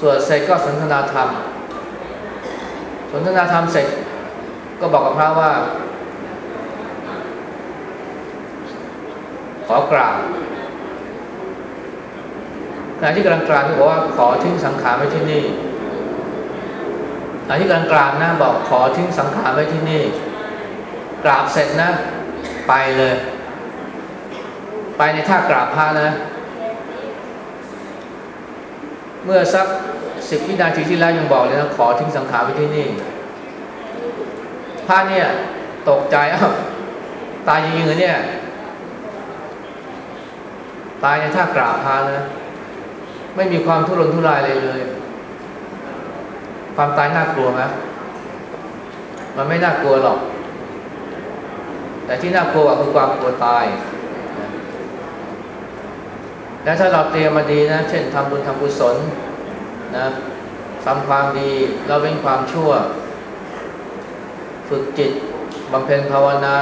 สวดเสร็จก็สนทนาธรรม สนทนาธรรมเสร็จ ก็บอกกับพระว่า ขอกราบขณะที่กำลังกราบที่บอกว่าขอทิ้งสังขารไว้ที่นี่ขณะที่กำลังกราบนะบอกขอทิ้งสังขารไว้ที่นี่ กราบเสร็จนะ ไปเลย ไปในท่ากราบพระนะ เมื่อสัก สิบวินาทีที่แล้วยังบอกเลยนะขอทิ้งสังขารไว้ที่นี่พระเนี่ยตกใจอ้าวตายจริงๆเหรอเนี่ย ตายในท่ากราบพระนะ ไม่มีความทุรนทุรายเลยเลย ความตายน่ากลัวไหมมันไม่น่ากลัวหรอก แต่ที่น่ากลัวคือความกลัวตาย และถ้าเราเตรียมมาดีนะ เช่นทำบุญทำกุศล นะทำความดีเราเป็นความชั่ว ฝึกจิตบำเพ็ญภาวนา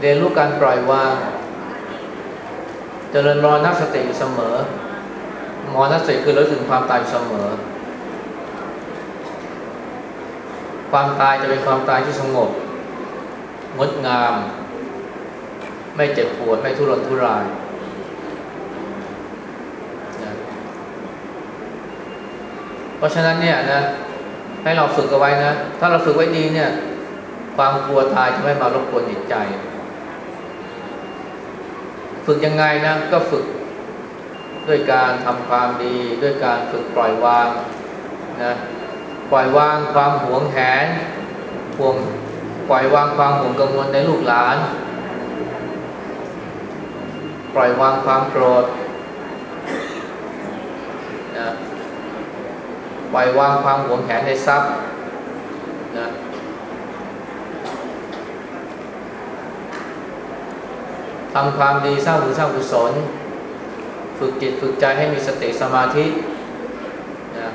เรียนรู้การปล่อยวางเจริญรอนักสติอยู่เสมอมอนักสติคือรู้ถึงความตายเสมอ ความตายจะเป็นความตายที่สงบงดงาม ไม่เจ็บปวด ไม่ทุรนทุรายนะ เพราะฉะนั้นเนี่ยนะ ให้เราฝึกเอาไว้นะ ถ้าเราฝึกไว้ดีเนี่ย ความกลัวตายจะไม่มารบกวนจิตใจ ฝึกยังไงนะ ก็ฝึกด้วยการทำความดี ด้วยการฝึกปล่อยวางนะปล่อยวางความหวงแหนห่วงปล่อยวางความห่วงกังวลในลูกหลาน ปล่อยวางความโกรธนะ ปล่อยวางความหวงแหนในทรัพย์นะทำความดีสร้างบุญสร้างกุศล ฝึกจิตฝึกใจให้มีสติสมาธินะ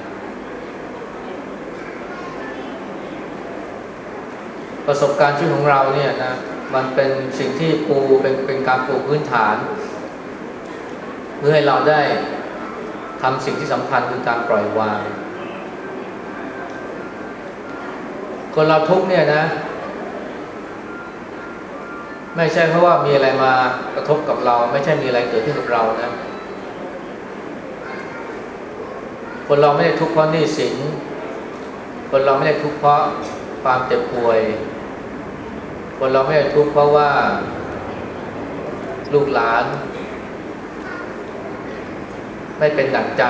ประสบการณ์ชีวิตของเราเนี่ยนะมันเป็นสิ่งที่ปูเป็นเป็นการปูพื้นฐาน เพื่อให้เราได้ทำสิ่งที่สำคัญคือการปล่อยวาง คนเราทุกเนี่ยนะ ไม่ใช่เพราะว่ามีอะไรมากระทบกับเรา ไม่ใช่มีอะไรเกิดขึ้นกับเรานะ คนเราไม่ได้ทุกข์เพราะหนี้สินคนเราไม่ได้ทุกข์เพราะความเจ็บป่วย คนเราไม่ได้ทุกข์เพราะว่าลูกหลาน ไม่เป็นหนักใจ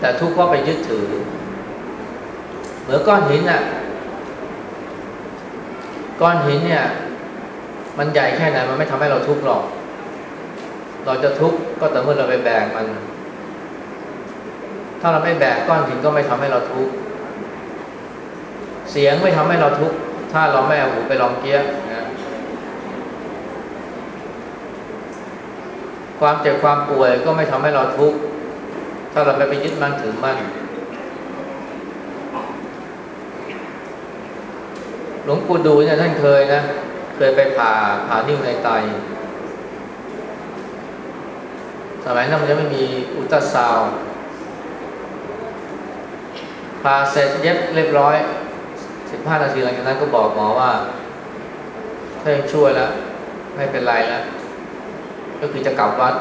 แต่ทุกข์เพราะไปยึดถือ เหมือนก้อนหินอะ ก้อนหินเนี่ย มันใหญ่แค่ไหนมันไม่ทำให้เราทุกข์หรอก เราจะทุกข์ก็แต่เมื่อเราไปแบกมัน ถ้าเราไม่แบกก้อนหินก็ไม่ทำให้เราทุกข์ เสียงไม่ทำให้เราทุกข์ ถ้าเราไม่เอาหูไปลองเกี้ยนะความเจ็บความป่วยก็ไม่ทำให้เราทุกข์ ถ้าเราไปไปยึดมั่นถือมั่นหลวงปู่ดูเนี่ยท่านเคยนะ เคยไปผ่าผ่านิ้วในไต สมัยนั้นมันยังไม่มีอุลตราซาวด์ผ่าเสร็จเย็บเรียบร้อยสิบห้านาทีหลังจากนั้นก็บอกหมอว่าถ้ายังช่วยแล้ว ไม่เป็นไรแล้ว ก็คือจะกลับวัด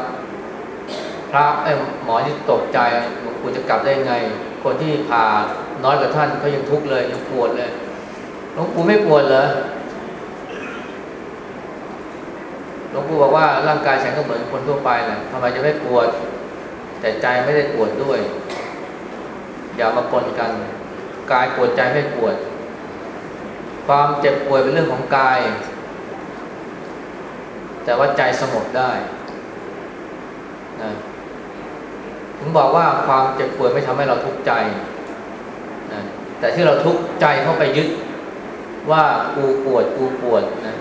พระไอ้หมอที่ตกใจหลวงปู่จะกลับได้ไง คนที่ผ่าน้อยกว่าท่านเขายังทุกข์เลยยังปวดเลยหลวงปู่ไม่ปวดเหรอหลวงปู่บอกว่าร่างกายฉันก็เหมือนคนทั่วไปแหละทำไมจะไม่ปวด แต่ใจไม่ได้ปวดด้วย อย่ามาปนกันกายปวดใจไม่ปวด ความเจ็บป่วยเป็นเรื่องของกาย แต่ว่าใจสงบได้นะ ถึงบอกว่าความเจ็บป่วยไม่ทำให้เราทุกข์ใจนะแต่ที่เราทุกข์ใจเข้าไปยึดว่ากูปวดกูปวดนะ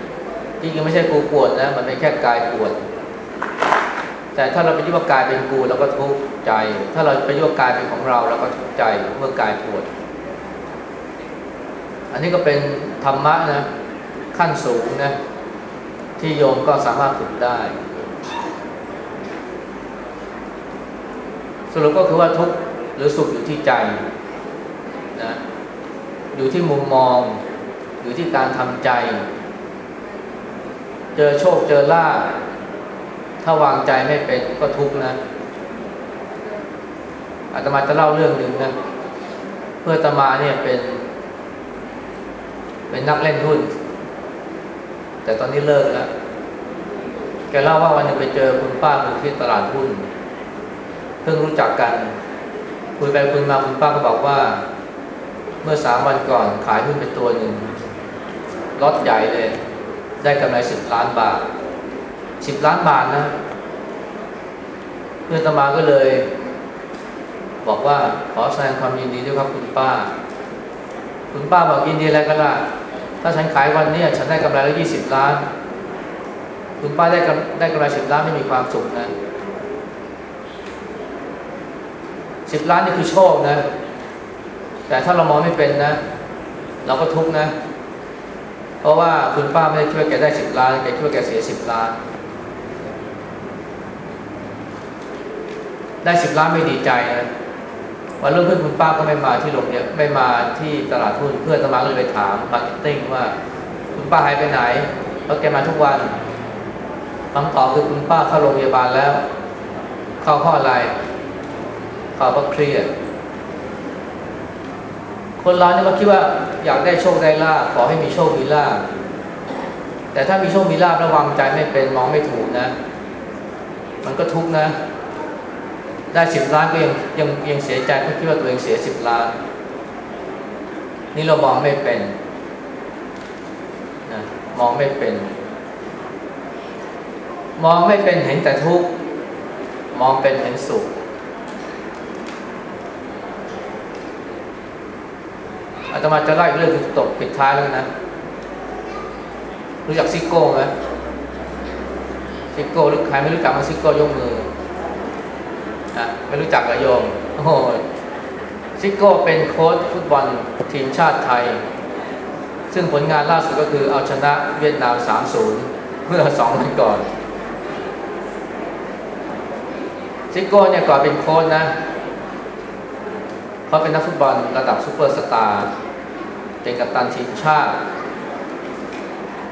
จริงๆไม่ใช่กูปวดนะ มันเป็นแค่กายปวด แต่ถ้าเราไปยึดว่ากายเป็นกูเราก็ทุกข์ใจ ถ้าเราไปยึดว่ากายเป็นของเราเราก็ทุกข์ใจเมื่อกายปวด อันนี้ก็เป็นธรรมะนะขั้นสูงนะที่โยมก็สามารถฝึกได้ สรุปก็คือว่าทุกข์หรือสุขอยู่ที่ใจนะอยู่ที่มุมมอง อยู่ที่การทำใจ เจอโชคเจอลาภถ้าวางใจไม่เป็นก็ทุกข์นะอาตมาจะเล่าเรื่องหนึ่งนะเพื่อตมาเนี่ยเป็น เป็นนักเล่นหุ้น แต่ตอนนี้เลิกแล้วแกเล่าว่าวันหนึงไปเจอคุณป้าอยู่ที่ตลาดหุ้นเพิ่งรู้จักกัน คุยไปคุยมาคุณป้าก็บอกว่า เมื่อสามวันก่อนขายหุ้นไปตัวหนึ่งล็อตใหญ่เลย ได้กำไรสิบล้านบาทสิบล้านบาทนะเพื่อนตมาก็เลย บอกว่าขอแสดงความยินดีด้วยครับคุณป้า คุณป้าบอกยินดีอะไรก็ล่ะถ้าฉันขายวันนี้ฉันได้กำไรแล้วยี่สิบล้าน คุณป้าได้กำได้กำไรสิบล้านไม่มีความสุขนะ สิบล้านนี่คือโชคนะ แต่ถ้าเรามองไม่เป็นนะ เราก็ทุกข์นะ เพราะว่าคุณป้าไม่ได้ช่วยแกได้สิบล้านแกช่วยแกเสียสิบล้าน ได้สิบล้านไม่ดีใจนะวันรุ่งขึ้นคุณป้าก็ไม่มาที่โรงเรียนไม่มาที่ตลาดหุ้นเพื่อนอาตมาก็เลยไปถาม marketing ว่า คุณป้าหายไปไหนเพราะแกมาทุกวันคำตอบคือคุณป้าเข้าโรงพยาบาลแล้ว เข้าเพราะอะไร เข้าเพราะเครียด คนเราเนี่ยมาคิดว่าอยากได้โชคได้ลาภขอให้มีโชคมีลาภแต่ถ้ามีโชคมีลาภระวังใจไม่เป็นมองไม่ถูกนะ มันก็ทุกข์นะ ได้สิบล้านก็ยังยังยังเสียใจเพราะคิดว่าตัวเองเสียสิบล้าน นี่เรามองไม่เป็นนะมองไม่เป็น มองไม่เป็นเห็นแต่ทุกข์มองเป็นเห็นสุข อาตมาจะไล่เรื่องที่ตกปิดท้ายแล้วนะ รู้จักซิโก้ไหมซิโก้หรือใครไม่รู้จักมาซิโก้ยกมืออะไม่รู้จักเหรอโยมโอ้โหซิโก้เป็นโค้ชฟุตบอลทีมชาติไทย ซึ่งผลงานล่าสุดก็คือเอาชนะเวียดนาม 3-0 เมื่อสองวันก่อน ซิโก้เนี่ยก่อนเป็นโค้ชนะ เขาเป็นนักฟุตบอลระดับซูเปอร์สตาร์เป็นกัปตันทีมชาติ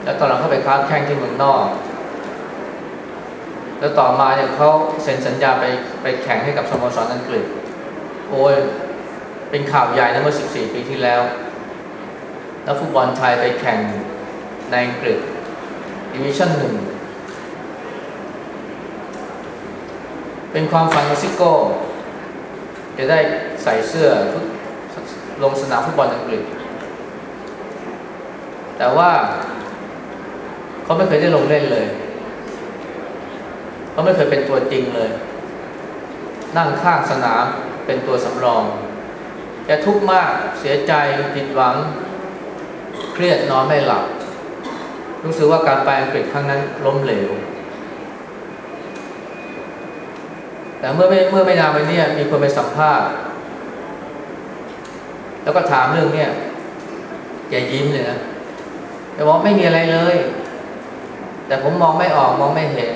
แล้วตอนหลังเขาไปค้าแข้งที่เมืองนอก แล้วต่อมาเนี่ยเขาเซ็นสัญญาไปไปแข่งให้กับสโมสรอังกฤษ โอ้ยเป็นข่าวใหญ่นะเมื่อ 14 ปีที่แล้ว แล้วฟุตบอลไทยไปแข่งในอังกฤษดิวิชั่นหนึ่งเป็นความฝันของซิโก้จะได้ ใส่เสื้อลงสนามฟุตบอลอังกฤษ แต่ว่าเขาไม่เคยได้ลงเล่นเลยเขาไม่เคยเป็นตัวจริงเลย นั่งข้างสนามเป็นตัวสำรองแกทุกข์มากเสียใจผิดหวัง เครียดนอนไม่หลับ รู้สึกว่าการไปอังกฤษครั้งนั้นล้มเหลว แต่เมื่อไม่เมื่อไม่นานไปเนี่ยมีคนไปสัมภาษณ์ แล้วก็ถามเรื่องเนี่ยแกยิ้มเลยนะแต่บอกไม่มีอะไรเลย แต่ผมมองไม่ออกมองไม่เห็น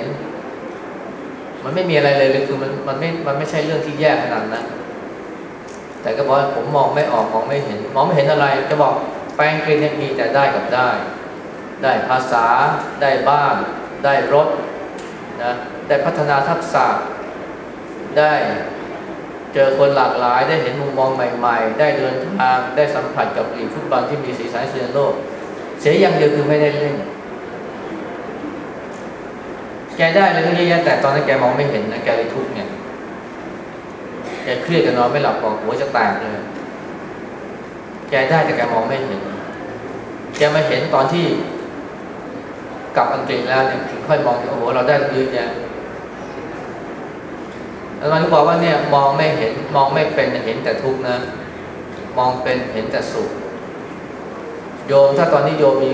มันไม่มีอะไรเลยเลยคือมันมันไม่มันไม่ใช่เรื่องที่แย่ขนาดนั้นแต่ก็บอกผมมองไม่ออกมองไม่เห็น มองไม่เห็นอะไรจะบอกแปลงกรีนมีแต่ได้กับได้ ได้ภาษา ได้บ้าน ได้รถนะได้พัฒนาทักษะได้ เจอคนหลากหลายได้เห็นมุมมองใหม่ ๆ ได้เดินทางได้สัมผัสกับลีกฟุตบอลที่มีสีสันเสียโลก เสียอย่างเดียวคือไม่ได้เล่นแกได้เลยทั้งเยอะแยะแต่ตอนนั้นแกมองไม่เห็นนะแกเลยทุกข์เนี่ยแกเครียดกันนอนไม่หลับบอกหัวจะแตกเลยแกได้แต่แกมองไม่เห็น แกมาเห็นตอนที่กลับอังกฤษแล้วเนี่ยถึงค่อยมองโอ้โหเราได้เยอะแยะ แล้วมันก็บอกว่าเนี่ยมองไม่เห็นมองไม่เป็นเห็นแต่ทุกข์นะ มองเป็นเห็นแต่สุข โยมถ้าตอนนี้โยมมี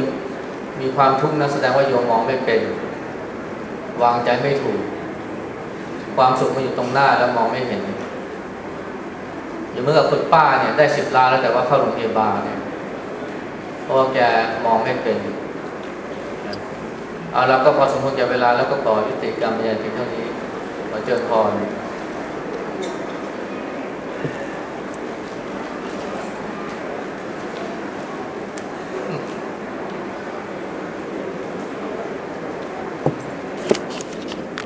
มีความทุกข์นะแสดงว่าโยมมองไม่เป็น วางใจไม่ถูก ความสุขมันอยู่ตรงหน้าแล้วมองไม่เห็นอย่างเมื่อกับคุณป้าเนี่ยได้สิบล้านแล้วแต่ว่าเข้าโรงพยาบาลเนี่ยเพราะแกมองไม่เป็นเอาเราก็พอสมควรแก่เวลาแล้วก็ต่อยุติกรรมยายเพียงเท่านี้ขอเจริญพร